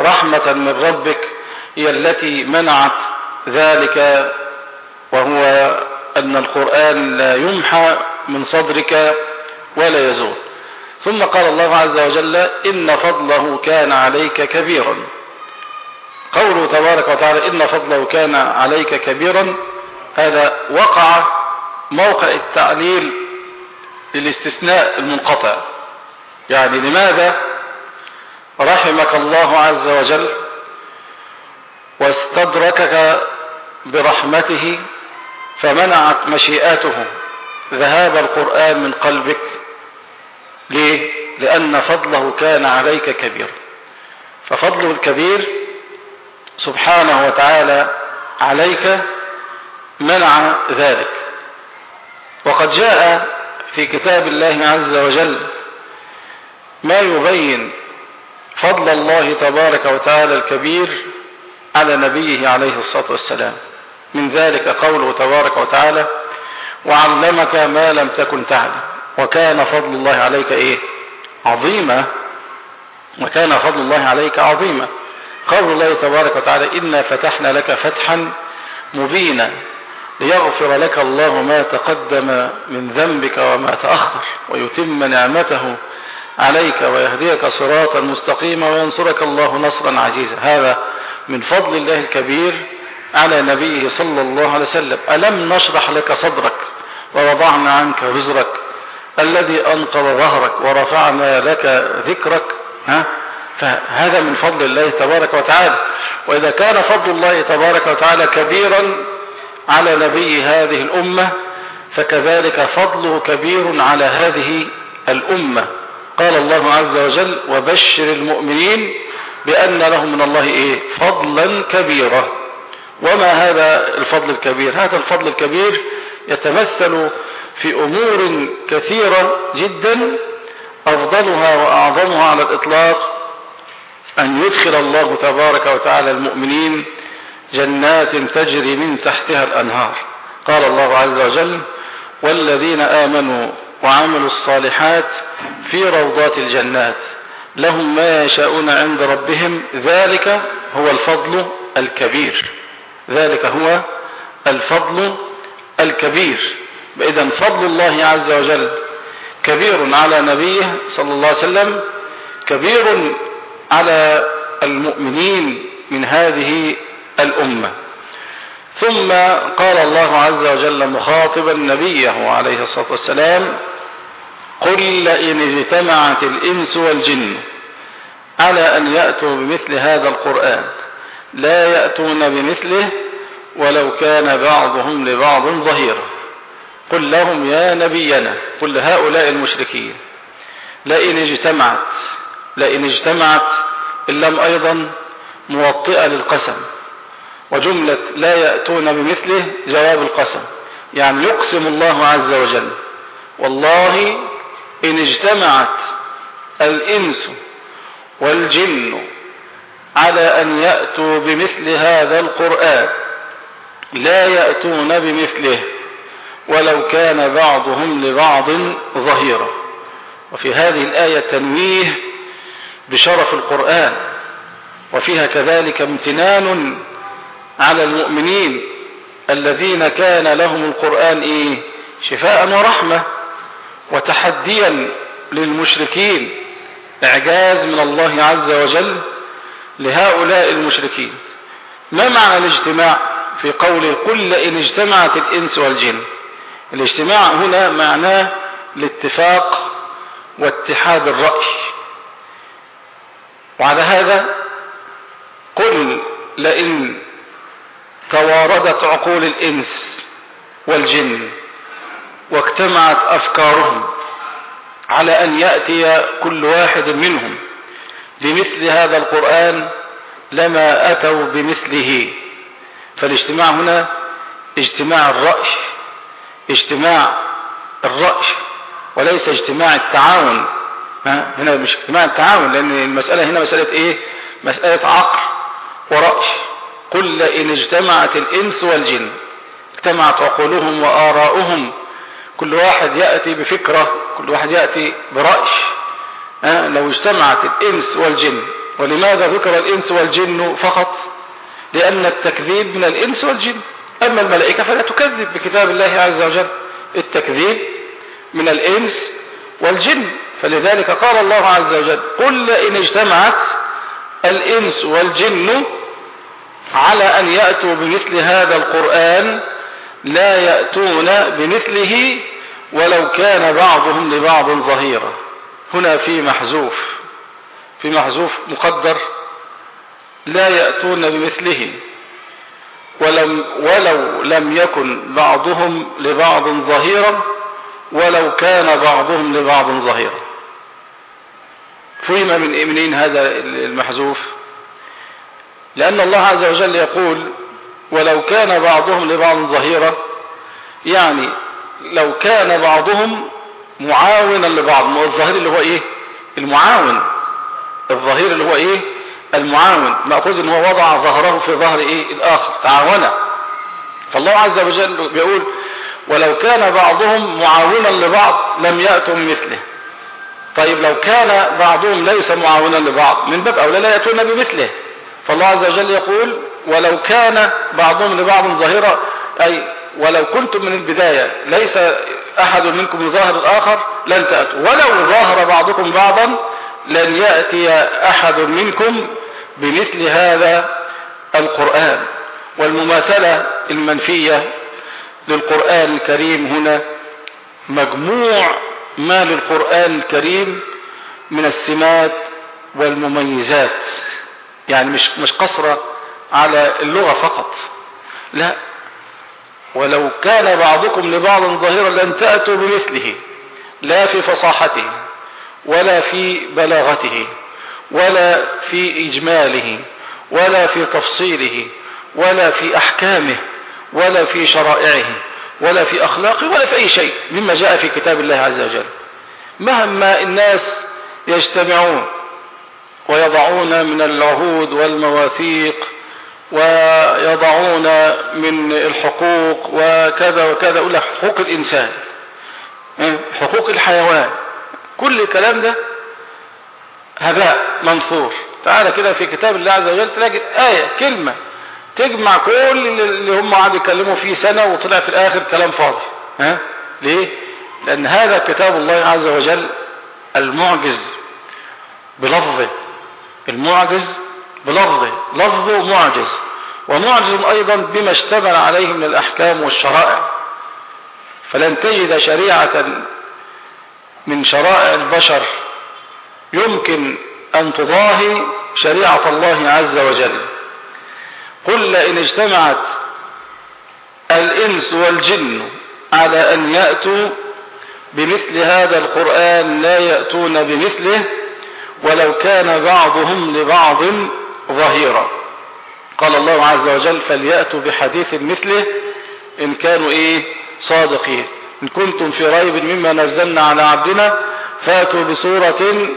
Speaker 1: رحمة من ربك هي التي منعت ذلك وهو أن القرآن لا يمحى من صدرك ولا يزول ثم قال الله عز وجل إن فضله كان عليك كبيرا قوله تبارك وتعالى إن فضله كان عليك كبيرا هذا وقع موقع التعليل للاستثناء المنقطع يعني لماذا رحمك الله عز وجل واستدركك برحمته فمنعت مشيئاته ذهاب القرآن من قلبك ليه؟ لأن فضله كان عليك كبير ففضله الكبير سبحانه وتعالى عليك منع ذلك وقد جاء في كتاب الله عز وجل ما يبين فضل الله تبارك وتعالى الكبير على نبيه عليه الصلاة والسلام من ذلك قوله تبارك وتعالى وعلمك ما لم تكن تعلم وكان فضل الله عليك ايه عظيمة وكان فضل الله عليك عظيمة قول الله تبارك وتعالى إنا فتحنا لك فتحا مبينا ليغفر لك الله ما تقدم من ذنبك وما تأخر ويتم نعمته عليك ويهديك صراطا مستقيما وينصرك الله نصرا عزيزا هذا من فضل الله الكبير على نبيه صلى الله عليه وسلم ألم نشرح لك صدرك ووضعنا عنك وزرك الذي أنقض ظهرك ورفعنا لك ذكرك ها فهذا من فضل الله تبارك وتعالى وإذا كان فضل الله تبارك وتعالى كبيرا على نبي هذه الأمة فكذلك فضله كبير على هذه الأمة قال الله عز وجل وبشر المؤمنين بأن لهم من الله إيه فضلا كبيرا وما هذا الفضل الكبير هذا الفضل الكبير يتمثل في أمور كثيرة جدا أفضلها وأعظمها على الإطلاق أن يدخل الله تبارك وتعالى المؤمنين جنات تجري من تحتها الأنهار قال الله عز وجل والذين آمنوا وعملوا الصالحات في روضات الجنات لهم ما يشاءون عند ربهم ذلك هو الفضل الكبير ذلك هو الفضل الكبير إذا فضل الله عز وجل كبير على نبيه صلى الله عليه وسلم كبير على المؤمنين من هذه الأمة ثم قال الله عز وجل مخاطبا نبيه عليه الصلاة والسلام قل لئن اجتمعت الإنس والجن على أن يأتوا بمثل هذا القرآن لا يأتون بمثله ولو كان بعضهم لبعض ظهيرا قل لهم يا نبينا قل هؤلاء المشركين لئن اجتمعت لأن اجتمعت اللام أيضا موطئة للقسم وجملة لا يأتون بمثله جواب القسم يعني يقسم الله عز وجل والله إن اجتمعت الإنس والجن على أن يأتوا بمثل هذا القرآن لا يأتون بمثله ولو كان بعضهم لبعض ظهيرا وفي هذه الآية تنويه بشرف القرآن وفيها كذلك امتنان على المؤمنين الذين كان لهم القرآن إيه شفاء ورحمة وتحديا للمشركين إعجاز من الله عز وجل لهؤلاء المشركين ما معنى الاجتماع في قوله قل إن اجتمعت الإنس والجن الاجتماع هنا معناه الاتفاق واتحاد الرأي وعلى هذا قل لئن تواردت عقول الإنس والجن واجتمعت أفكارهم على أن يأتي كل واحد منهم بمثل هذا القرآن لما أتوا بمثله فالاجتماع هنا اجتماع الرأي اجتماع الرأي وليس اجتماع التعاون هنا مش اجتماع التعاون لأن المسألة هنا مسألة إيه مسألة عقل ورأي قل إن اجتمعت الإنس والجن اجتمعت عقولهم وآراؤهم كل واحد يأتي بفكرة كل واحد يأتي برأي ها؟ لو اجتمعت الإنس والجن ولماذا ذكر الإنس والجن فقط لأن التكذيب من الإنس والجن أما الملائكة فلا تكذب بكتاب الله عز وجل التكذيب من الإنس والجن فلذلك قال الله عز وجل قل إن اجتمعت الإنس والجن على أن يأتوا بمثل هذا القرآن لا يأتون بمثله ولو كان بعضهم لبعض ظهيرا هنا في محزوف في محزوف مقدر لا يأتون بمثله ولم ولو لم يكن بعضهم لبعض ظهيرا ولو كان بعضهم لبعض ظهيرا فهم من إيه- منين هذا المحذوف لأن الله عز وجل يقول ولو كان بعضهم لبعض ظهيرة يعني لو كان بعضهم معاونا لبعض ما هو الظهير اللي هو ايه المعاون الظهير اللي هو ايه المعاون مأخوذ ان هو وضع ظهره في ظهر ايه الاخر تعاون فالله عز وجل بيقول ولو كان بعضهم معاونا لبعض لم يأتوا مثله طيب لو كان بعضهم ليس معاونا لبعض من باب أولى لا يأتون بمثله فالله عز وجل يقول ولو كان بعضهم لبعض ظاهرة أي ولو كنتم من البداية ليس أحد منكم يظاهر الآخر لن تأتوا ولو ظاهر بعضكم بعضا لن يأتي أحد منكم بمثل هذا القرآن والمماثلة المنفية للقرآن الكريم هنا مجموع ما للقرآن الكريم من السمات والمميزات يعني مش, مش قصرة على اللغة فقط لا ولو كان بعضكم لبعض ظاهرا لن تأتوا بمثله لا في فصاحته ولا في بلاغته ولا في إجماله ولا في تفصيله ولا في أحكامه ولا في شرائعه ولا في أخلاقه ولا في أي شيء مما جاء في كتاب الله عز وجل مهما الناس يجتمعون ويضعون من العهود والمواثيق ويضعون من الحقوق وكذا وكذا يقول لك حقوق الإنسان حقوق الحيوان كل الكلام ده هباء منثور تعالى كده في كتاب الله عز وجل تلاقي آية كلمة تجمع كل اللي هم قعدوا يتكلموا فيه سنة وطلع في الآخر كلام فاضي ها؟ ليه؟ لأن هذا كتاب الله عز وجل المعجز بلفظه المعجز بلفظه لفظه معجز ومعجز أيضا بما اشتمل عليه من الأحكام والشرائع فلن تجد شريعة من شرائع البشر يمكن أن تضاهي شريعة الله عز وجل قل لئن اجتمعت الإنس والجن على أن يأتوا بمثل هذا القرآن لا يأتون بمثله ولو كان بعضهم لبعض ظهيرا قال الله عز وجل فليأتوا بحديث مثله إن كانوا إيه صادقين إن كنتم في ريب مما نزلنا على عبدنا فاتوا بصورة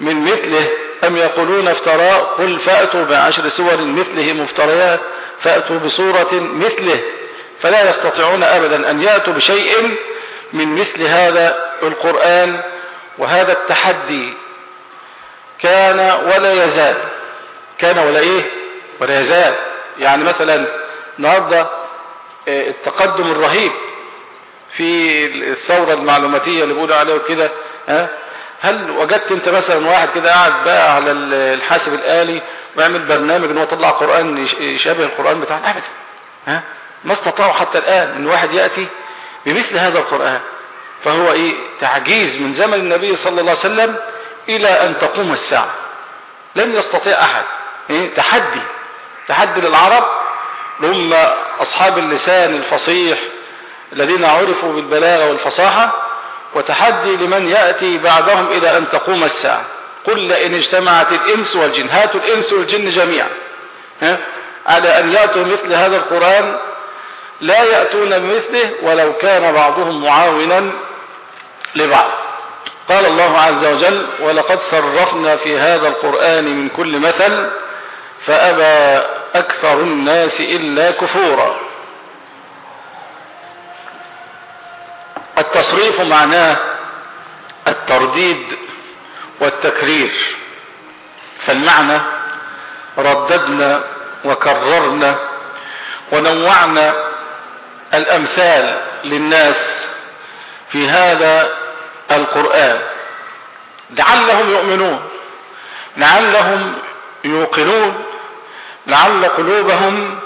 Speaker 1: من مثله أم يقولون افتراء قل فأتوا بعشر سور مثله مفتريات فأتوا بصورة مثله فلا يستطيعون أبدا أن يأتوا بشيء من مثل هذا القرآن وهذا التحدي كان ولا يزال كان ولا إيه ولا يزال يعني مثلا النهاردة آه، التقدم الرهيب في الثورة المعلوماتية اللي بيقولوا عليها وكده ها آه، هل وجدت انت مثلا واحد كده قاعد بقى على الحاسب الآلي ويعمل برنامج ان هو يطلع قرآن يشابه القرآن بتاعنا أبدا ها ما استطاعوا حتى الآن ان واحد يأتي بمثل هذا القرآن فهو ايه تعجيز من زمن النبي صلى الله عليه وسلم إلى أن تقوم الساعة لم يستطيع أحد ايه تحدي تحدي للعرب هم أصحاب اللسان الفصيح الذين عرفوا بالبلاغة والفصاحة وتحدي لمن يأتي بعدهم إلى أن تقوم الساعة قل لئن اجتمعت الإنس والجن هاتوا الإنس والجن جميعا على أن يأتوا مثل هذا القرآن لا يأتون بمثله ولو كان بعضهم معاونا لبعض قال الله عز وجل ولقد صرفنا في هذا القرآن من كل مثل فأبى أكثر الناس إلا كفورا التصريف معناه الترديد والتكرير فالمعنى رددنا وكررنا ونوعنا الأمثال للناس في هذا القرآن لعلهم يؤمنون لعلهم يوقنون لعل قلوبهم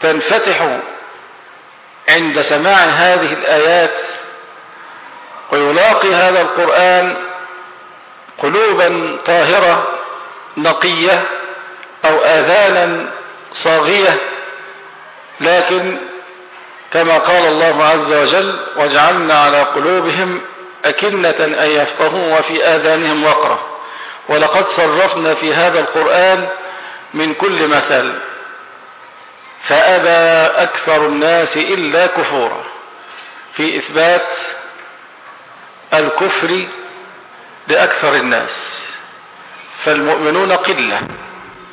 Speaker 1: تنفتح عند سماع هذه الآيات ويلاقي هذا القرآن قلوبا طاهرة نقية أو آذانا صاغية لكن كما قال الله عز وجل وجعلنا على قلوبهم أكنة أن يفقهوا وفي آذانهم وقرة ولقد صرفنا في هذا القرآن من كل مثل فأبى أكثر الناس إلا كفورا في إثبات الكفر لأكثر الناس فالمؤمنون قلة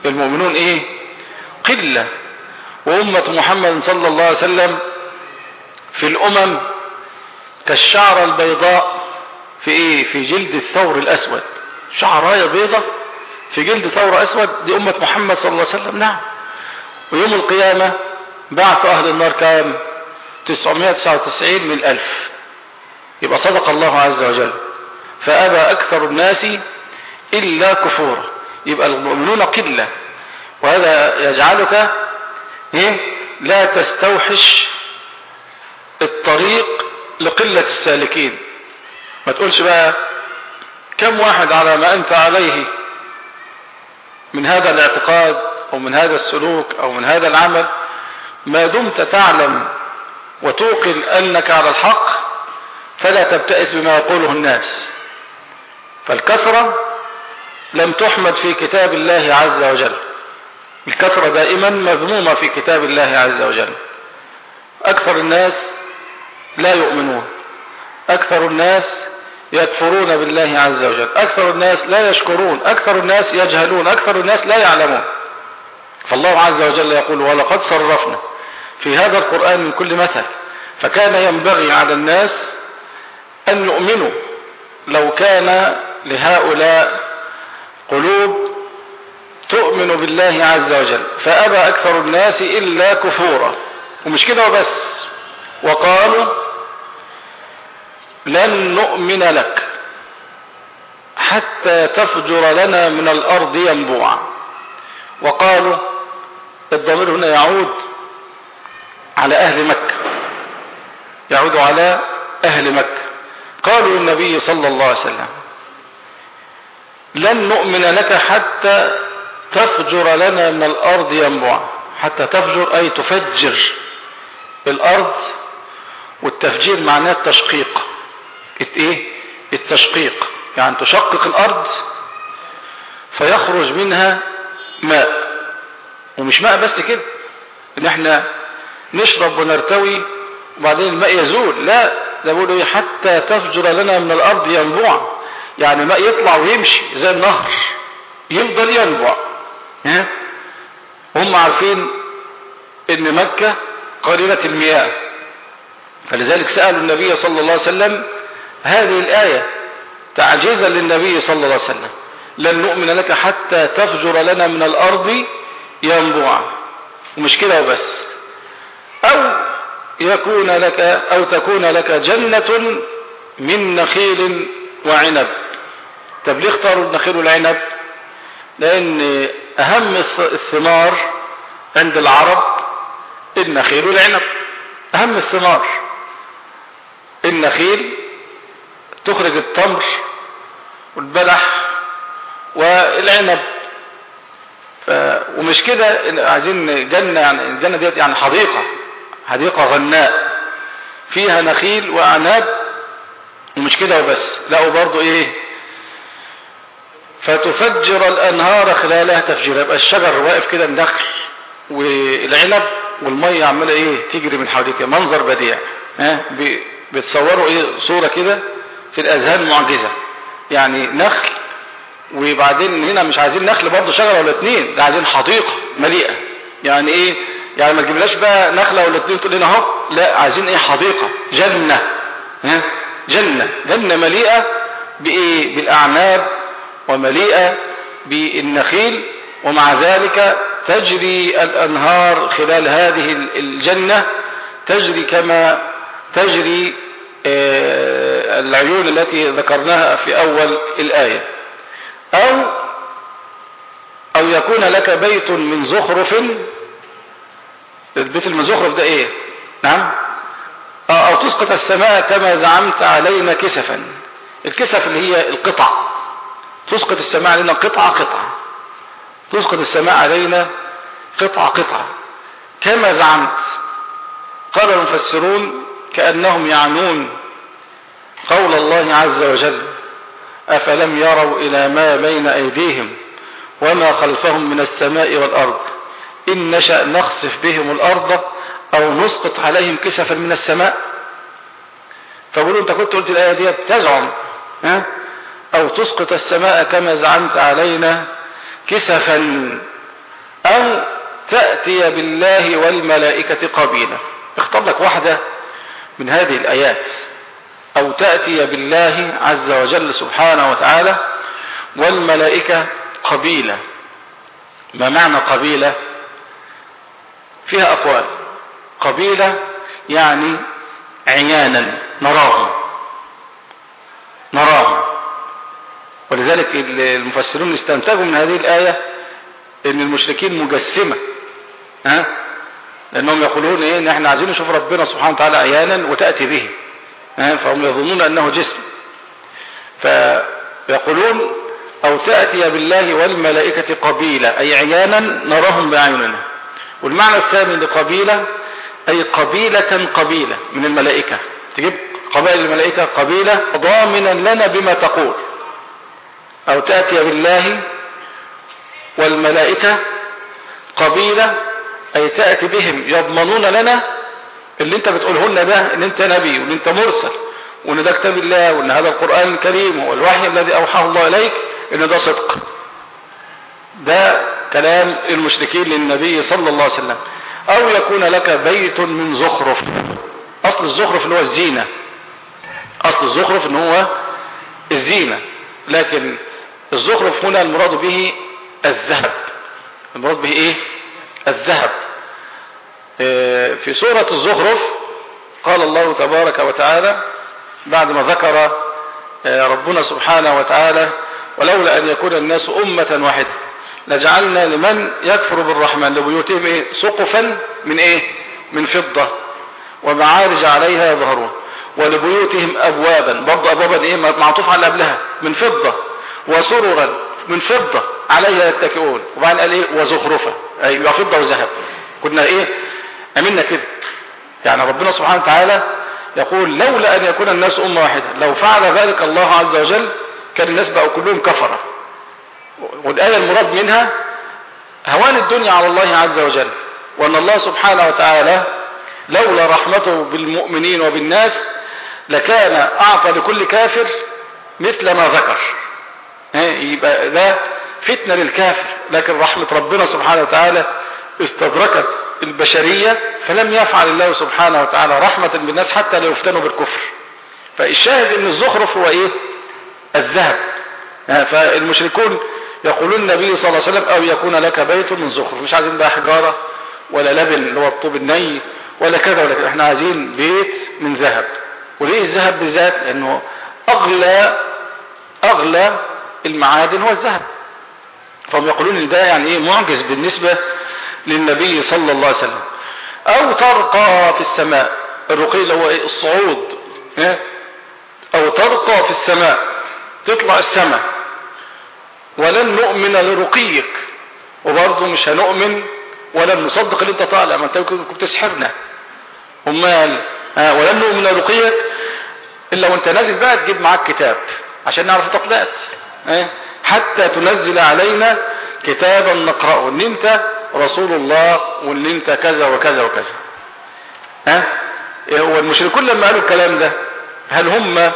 Speaker 1: المؤمنون إيه قلة وأمة محمد صلى الله عليه وسلم في الأمم كالشعرة البيضاء في إيه في جلد الثور الأسود شعراية بيضة في جلد ثور أسود دي أمة محمد صلى الله عليه وسلم نعم ويوم القيامة بعث أهل النار كام 999 من ألف يبقى صدق الله عز وجل فأبى أكثر الناس إلا كفورا يبقى المؤمنون قلة وهذا يجعلك إيه؟ لا تستوحش الطريق لقلة السالكين ما تقولش بقى كم واحد على ما أنت عليه من هذا الاعتقاد أو من هذا السلوك أو من هذا العمل ما دمت تعلم وتوقن أنك على الحق فلا تبتئس بما يقوله الناس فالكثرة لم تحمد في كتاب الله عز وجل الكثرة دائما مذمومة في كتاب الله عز وجل أكثر الناس لا يؤمنون أكثر الناس يكفرون بالله عز وجل أكثر الناس لا يشكرون أكثر الناس يجهلون أكثر الناس لا يعلمون فالله عز وجل يقول ولقد صرفنا في هذا القرآن من كل مثل فكان ينبغي على الناس أن يؤمنوا لو كان لهؤلاء قلوب تؤمن بالله عز وجل فأبى أكثر الناس إلا كفورا ومش كده وبس وقالوا لن نؤمن لك حتى تفجر لنا من الأرض ينبوعا وقالوا الضمير هنا يعود على أهل مكة يعود على أهل مكة قالوا للنبي صلى الله عليه وسلم لن نؤمن لك حتى تفجر لنا من الأرض ينبع حتى تفجر أي تفجر الأرض والتفجير معناه التشقيق ايه التشقيق يعني تشقق الأرض فيخرج منها ماء ومش ماء بس كده ان احنا نشرب ونرتوي وبعدين الماء يزول لا ده بيقولوا ايه حتى تفجر لنا من الارض ينبوع يعني ماء يطلع ويمشي زي النهر يفضل ينبع ها هم عارفين ان مكة قليلة المياه فلذلك سألوا النبي صلى الله عليه وسلم هذه الآية تعجيزا للنبي صلى الله عليه وسلم لن نؤمن لك حتى تفجر لنا من الأرض ينبوعا ومش كده وبس أو يكون لك أو تكون لك جنة من نخيل وعنب طب ليه اختاروا النخيل والعنب لأن أهم الثمار عند العرب النخيل والعنب أهم الثمار النخيل تخرج التمر والبلح والعنب ف... ومش كده عايزين جنة يعني الجنة ديت يعني حديقة حديقة غناء فيها نخيل وأعناب ومش كده وبس لقوا برضو ايه فتفجر الأنهار خلالها تفجير يبقى الشجر واقف كده مدخل والعنب والمية عمالة ايه تجري من حواليك منظر بديع ها بيتصوروا ايه صورة كده في الأذهان معجزة يعني نخل وبعدين هنا مش عايزين نخل برضه شجرة ولا اتنين ده عايزين حديقة مليئة يعني ايه يعني ما تجيبلاش بقى نخلة ولا اتنين تقول لنا اهو لا عايزين ايه حديقة جنة ها جنة جنة مليئة بايه بالاعناب ومليئة بالنخيل ومع ذلك تجري الانهار خلال هذه الجنة تجري كما تجري آه، العيون التي ذكرناها في اول الايه أو أو يكون لك بيت من زخرف البيت من زخرف ده إيه نعم أو تسقط السماء كما زعمت علينا كسفا الكسف اللي هي القطع تسقط السماء علينا قطعة قطعة تسقط السماء علينا قطعة قطعة كما زعمت قال المفسرون كأنهم يعنون قول الله عز وجل أفلم يروا إلى ما بين أيديهم وما خلفهم من السماء والأرض إن نشأ نخسف بهم الأرض أو نسقط عليهم كسفا من السماء فقولوا أنت كنت قلت الآية دي تزعم ها؟ أو تسقط السماء كما زعمت علينا كسفا أو تأتي بالله والملائكة قبيلا اختار لك واحدة من هذه الآيات أو تأتي بالله عز وجل سبحانه وتعالى والملائكة قبيلة ما معنى قبيلة فيها أقوال قبيلة يعني عيانا نراهم نراهم ولذلك المفسرون استنتجوا من هذه الآية ان المشركين مجسمة ها لانهم يقولون ايه ان احنا عايزين نشوف ربنا سبحانه وتعالى عيانا وتأتي به فهم يظنون أنه جسم فيقولون أو تأتي بالله والملائكة قبيلة أي عيانا نراهم بأعيننا والمعنى الثاني لقبيلة أي قبيلة قبيلة من الملائكة تجيب قبائل الملائكة قبيلة ضامنا لنا بما تقول أو تأتي بالله والملائكة قبيلة أي تأتي بهم يضمنون لنا اللي انت بتقوله لنا ده ان انت نبي وان انت مرسل وان ده كتاب الله وان هذا القرآن الكريم هو الوحي الذي اوحاه الله اليك ان ده صدق ده كلام المشركين للنبي صلى الله عليه وسلم او يكون لك بيت من زخرف اصل الزخرف اللي هو الزينة اصل الزخرف ان هو الزينة لكن الزخرف هنا المراد به الذهب المراد به ايه الذهب آه، في سورة الزخرف قال الله تبارك وتعالى بعدما ذكر آه، ربنا سبحانه وتعالى ولولا أن يكون الناس أمة واحدة لجعلنا لمن يكفر بالرحمن لبيوتهم إيه؟ سقفا من إيه من فضة ومعارج عليها يظهرون ولبيوتهم أبوابا برضه أبوابا إيه معطوف على قبلها من فضة وسررا من فضة عليها يتكئون وبعدين قال إيه وزخرفة أي أيوة وذهب كنا إيه امنا كده يعني ربنا سبحانه وتعالى يقول لولا ان يكون الناس امه واحده لو فعل ذلك الله عز وجل كان الناس بقوا كلهم كفره والايه المراد منها هوان الدنيا على الله عز وجل وان الله سبحانه وتعالى لولا رحمته بالمؤمنين وبالناس لكان اعطى لكل كافر مثل ما ذكر إيه، يبقى ده فتنه للكافر لكن رحمه ربنا سبحانه وتعالى استدركت البشرية فلم يفعل الله سبحانه وتعالى رحمة بالناس حتى لو افتنوا بالكفر فالشاهد ان الزخرف هو ايه الذهب يعني فالمشركون يقولون النبي صلى الله عليه وسلم او يكون لك بيت من زخرف مش عايزين بقى حجارة ولا لبن اللي هو الطوب الني ولا كذا ولا كذا احنا عايزين بيت من ذهب وليه الذهب بالذات لانه اغلى اغلى المعادن هو الذهب فهم يقولون ان ده يعني ايه معجز بالنسبة للنبي صلى الله عليه وسلم أو ترقى في السماء الرقي اللي هو إيه الصعود إيه؟ أو ترقى في السماء تطلع السماء ولن نؤمن لرقيك وبرضه مش هنؤمن ولن نصدق اللي انت طالع ما انت كنت تسحرنا امال آه ولن نؤمن لرقيك الا وانت نازل بقى تجيب معاك كتاب عشان نعرف انت طلعت آه حتى تنزل علينا كتابا نقرأه ان انت رسول الله وان انت كذا وكذا وكذا ها هو المشركون لما قالوا الكلام ده هل هم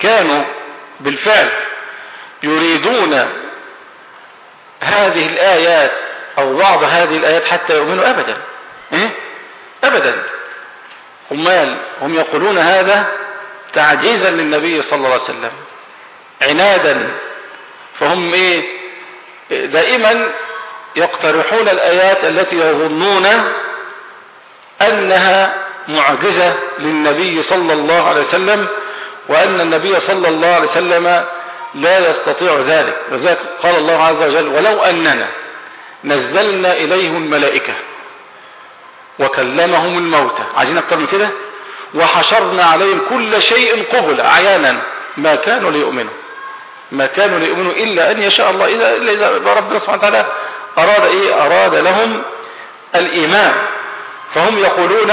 Speaker 1: كانوا بالفعل يريدون هذه الآيات أو بعض هذه الآيات حتى يؤمنوا أبدا إيه؟ أبدا أمال هم يقولون هذا تعجيزا للنبي صلى الله عليه وسلم عنادا فهم إيه دائما يقترحون الآيات التي يظنون أنها معجزة للنبي صلى الله عليه وسلم وأن النبي صلى الله عليه وسلم لا يستطيع ذلك لذلك قال الله عز وجل ولو أننا نزلنا إليه الملائكة وكلمهم الموتى عايزين أكثر من كده وحشرنا عليهم كل شيء قبل عيانا ما كانوا ليؤمنوا ما كانوا ليؤمنوا إلا أن يشاء الله إلا إذا ربنا سبحانه وتعالى أراد إيه أراد لهم الإيمان فهم يقولون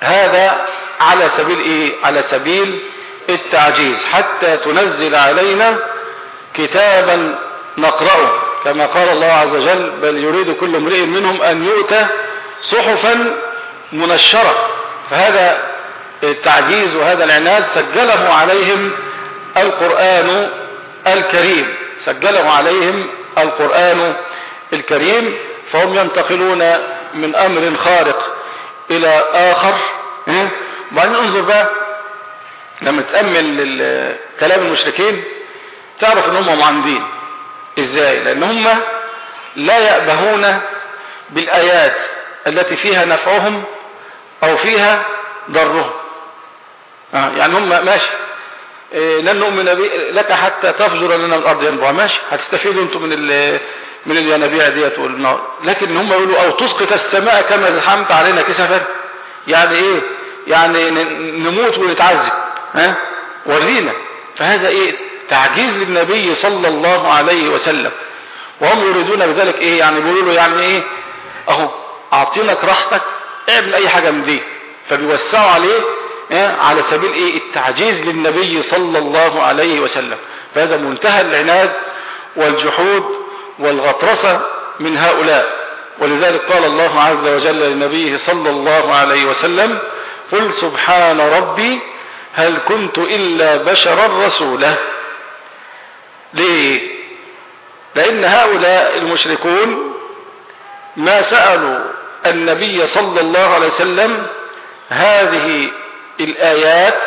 Speaker 1: هذا على سبيل إيه على سبيل التعجيز حتى تنزل علينا كتابا نقرأه كما قال الله عز وجل بل يريد كل امرئ منهم أن يؤتى صحفا منشرة فهذا التعجيز وهذا العناد سجله عليهم القرآن الكريم سجله عليهم القرآن الكريم فهم ينتقلون من أمر خارق إلى آخر وبعدين انظر بقى لما تأمل كلام المشركين تعرف ان هم معاندين ازاي لان هم لا يأبهون بالآيات التي فيها نفعهم او فيها ضرهم آه، يعني هم ماشي إيه، لن نؤمن لك حتى تفجر لنا الأرض ينبع ماشي هتستفيدوا انتم من من الينابيع ديت والنار لكن هم يقولوا أو تسقط السماء كما زحمت علينا كسفا يعني إيه يعني نموت ونتعذب ها ورينا فهذا إيه تعجيز للنبي صلى الله عليه وسلم وهم يريدون بذلك إيه يعني بيقولوا له يعني إيه أهو أعطينك راحتك اعمل أي حاجة من دي فبيوسعوا عليه على سبيل ايه التعجيز للنبي صلى الله عليه وسلم فهذا منتهى العناد والجحود والغطرسة من هؤلاء ولذلك قال الله عز وجل لنبيه صلى الله عليه وسلم قل سبحان ربي هل كنت إلا بشرا رسولا ليه لأن هؤلاء المشركون ما سألوا النبي صلى الله عليه وسلم هذه الآيات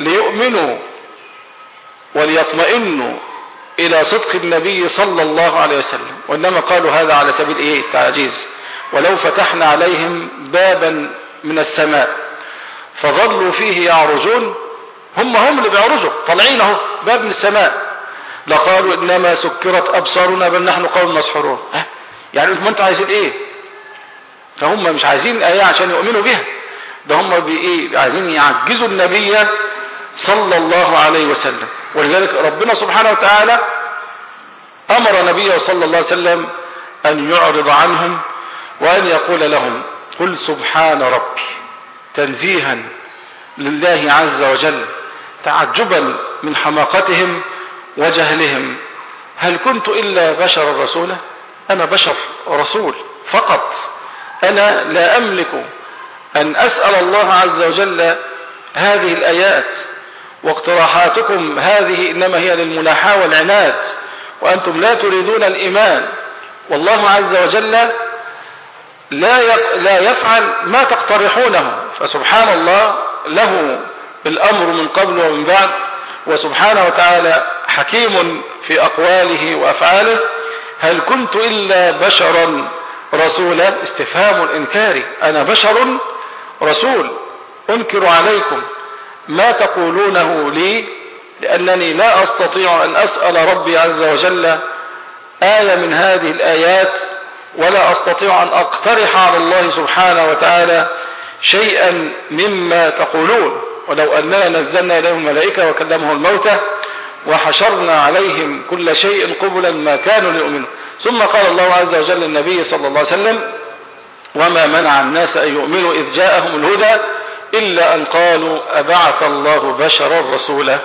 Speaker 1: ليؤمنوا وليطمئنوا إلى صدق النبي صلى الله عليه وسلم وإنما قالوا هذا على سبيل إيه تعجيز ولو فتحنا عليهم بابا من السماء فظلوا فيه يعرجون هم هم اللي بيعرجوا طالعين اهو باب من السماء لقالوا إنما سكرت أبصارنا بل نحن قوم مسحورون يعني أنتم عايزين إيه فهم مش عايزين آية عشان يؤمنوا بها ده هم بايه عايزين يعجزوا النبي صلى الله عليه وسلم ولذلك ربنا سبحانه وتعالى امر نبيه صلى الله عليه وسلم ان يعرض عنهم وان يقول لهم قل سبحان ربي تنزيها لله عز وجل تعجبا من حماقتهم وجهلهم هل كنت إلا بشرا رسولا أنا بشر رسول فقط أنا لا أملك أن أسأل الله عز وجل هذه الآيات واقتراحاتكم هذه إنما هي للملاحة والعناد وأنتم لا تريدون الإيمان والله عز وجل لا يفعل ما تقترحونه فسبحان الله له الأمر من قبل ومن بعد وسبحانه وتعالى حكيم في أقواله وأفعاله هل كنت إلا بشرا رسولا استفهام الإنكار أنا بشر رسول أنكر عليكم ما تقولونه لي لأنني لا أستطيع أن أسأل ربي عز وجل آية من هذه الآيات ولا أستطيع أن أقترح على الله سبحانه وتعالى شيئا مما تقولون ولو أننا نزلنا إليهم الملائكة وكلمهم الموتى وحشرنا عليهم كل شيء قبلا ما كانوا ليؤمنوا ثم قال الله عز وجل للنبي صلى الله عليه وسلم وما منع الناس أن يؤمنوا إذ جاءهم الهدى إلا أن قالوا أبعث الله بشرا رسولا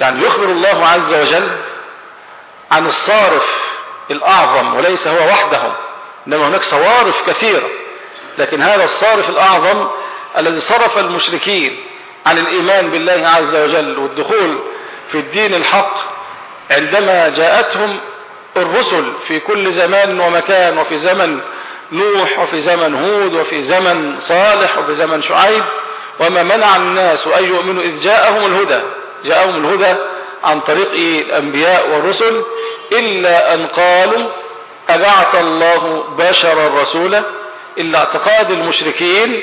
Speaker 1: يعني يخبر الله عز وجل عن الصارف الأعظم وليس هو وحدهم إنما هناك صوارف كثيرة لكن هذا الصارف الأعظم الذي صرف المشركين عن الإيمان بالله عز وجل والدخول في الدين الحق عندما جاءتهم الرسل في كل زمان ومكان وفي زمن نوح وفي زمن هود وفي زمن صالح وفي زمن شعيب وما منع الناس أن يؤمنوا إذ جاءهم الهدى جاءهم الهدى عن طريق الأنبياء والرسل إلا أن قالوا أبعث الله بشرا رسولا إلا اعتقاد المشركين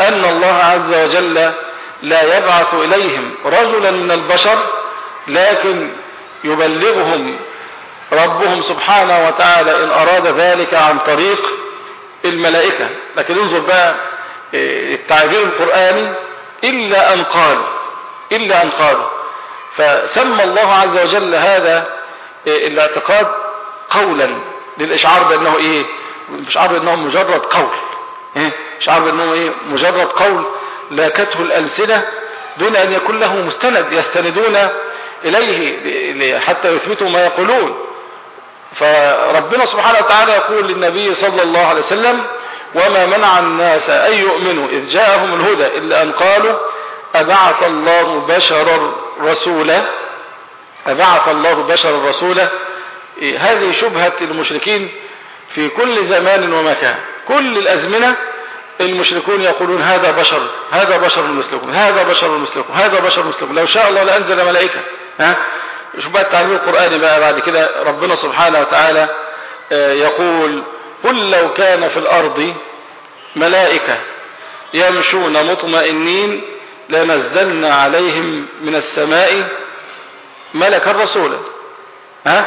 Speaker 1: أن الله عز وجل لا يبعث إليهم رجلا من البشر لكن يبلغهم ربهم سبحانه وتعالى إن أراد ذلك عن طريق الملائكة لكن انظر بقى آه، التعبير القرآني إلا أن قال إلا أن قال فسمى الله عز وجل هذا آه، الاعتقاد قولا للإشعار بأنه إيه الإشعار بأنه مجرد قول إيه؟ إشعار بأنه إيه مجرد قول لاكته الألسنة دون أن يكون له مستند يستندون إليه حتى يثبتوا ما يقولون فربنا سبحانه وتعالى يقول للنبي صلى الله عليه وسلم وما منع الناس أن يؤمنوا إذ جاءهم الهدى إلا أن قالوا أبعث الله بشرا رسولا أبعث الله بشرا رسولا هذه شبهة المشركين في كل زمان ومكان كل الأزمنة المشركون يقولون هذا بشر هذا بشر مثلكم هذا بشر مثلكم هذا بشر مثلكم لو شاء الله لأنزل ملائكة ها شوف بقى التعليم القرآني بقى بعد كده ربنا سبحانه وتعالى آه، يقول قل لو كان في الأرض ملائكة يمشون مطمئنين لنزلنا عليهم من السماء ملكا رسولا ها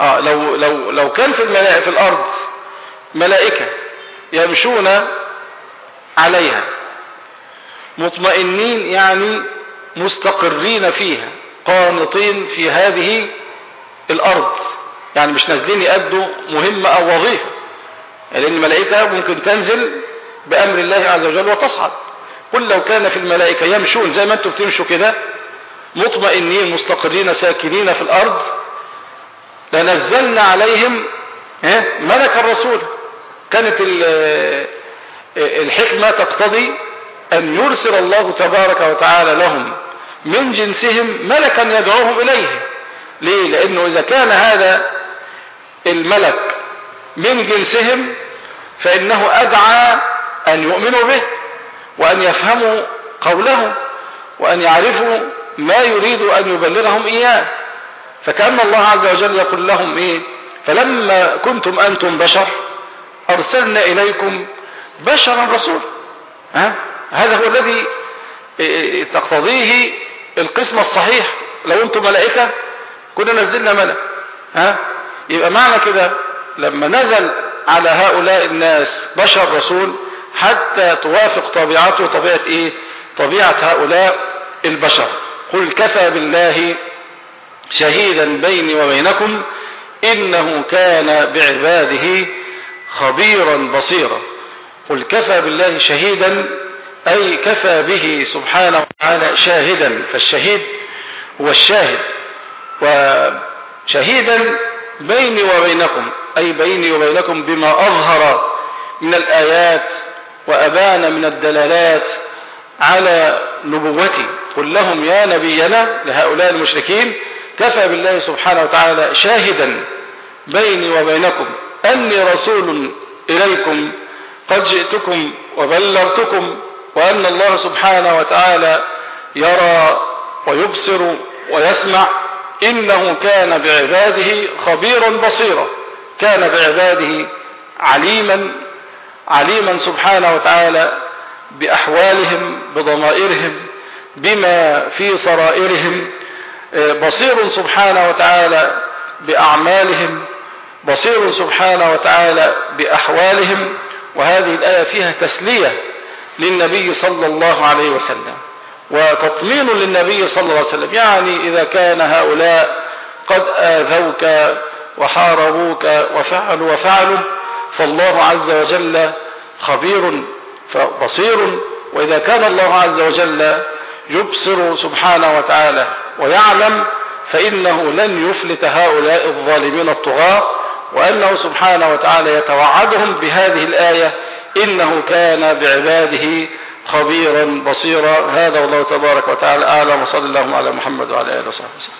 Speaker 1: آه لو لو لو كان في الملائكة في الأرض ملائكة يمشون عليها مطمئنين يعني مستقرين فيها قانطين في هذه الأرض يعني مش نازلين يأدوا مهمة أو وظيفة لأن يعني الملائكة ممكن تنزل بأمر الله عز وجل وتصعد قل لو كان في الملائكة يمشون زي ما أنتم بتمشوا كده مطمئنين مستقرين ساكنين في الأرض لنزلنا عليهم ملك الرسول كانت الحكمة تقتضي أن يرسل الله تبارك وتعالى لهم من جنسهم ملكا يدعوهم إليه ليه؟ لأنه إذا كان هذا الملك من جنسهم فإنه أدعى أن يؤمنوا به وأن يفهموا قوله وأن يعرفوا ما يريد أن يبلغهم إياه فكأن الله عز وجل يقول لهم إيه فلما كنتم أنتم بشر أرسلنا إليكم بشرا رسولا هذا هو الذي تقتضيه القسم الصحيح لو انتم ملائكة كنا نزلنا ملك ها يبقى معنى كده لما نزل على هؤلاء الناس بشر رسول حتى توافق طبيعته طبيعة ايه طبيعة هؤلاء البشر قل كفى بالله شهيدا بيني وبينكم إنه كان بعباده خبيرا بصيرا قل كفى بالله شهيدا أي كفى به سبحانه وتعالى شاهدا فالشهيد هو الشاهد وشهيدا بيني وبينكم أي بيني وبينكم بما أظهر من الآيات وأبان من الدلالات على نبوتي قل لهم يا نبينا لهؤلاء المشركين كفى بالله سبحانه وتعالى شاهدا بيني وبينكم أني رسول إليكم قد جئتكم وبلغتكم وأن الله سبحانه وتعالى يرى ويبصر ويسمع إنه كان بعباده خبيرا بصيرا كان بعباده عليما عليما سبحانه وتعالى بأحوالهم بضمائرهم بما في سرائرهم بصير سبحانه وتعالى بأعمالهم بصير سبحانه وتعالى بأحوالهم وهذه الآية فيها تسلية للنبي صلى الله عليه وسلم وتطمين للنبي صلى الله عليه وسلم يعني إذا كان هؤلاء قد آذوك وحاربوك وفعلوا وفعلوا فالله عز وجل خبير فبصير وإذا كان الله عز وجل يبصر سبحانه وتعالى ويعلم فإنه لن يفلت هؤلاء الظالمين الطغاة وأنه سبحانه وتعالى يتوعدهم بهذه الآية إنه كان بعباده خبيرا بصيرا هذا والله تبارك وتعالى أعلم وصلى اللهم على محمد وعلى آله وصحبه وسلم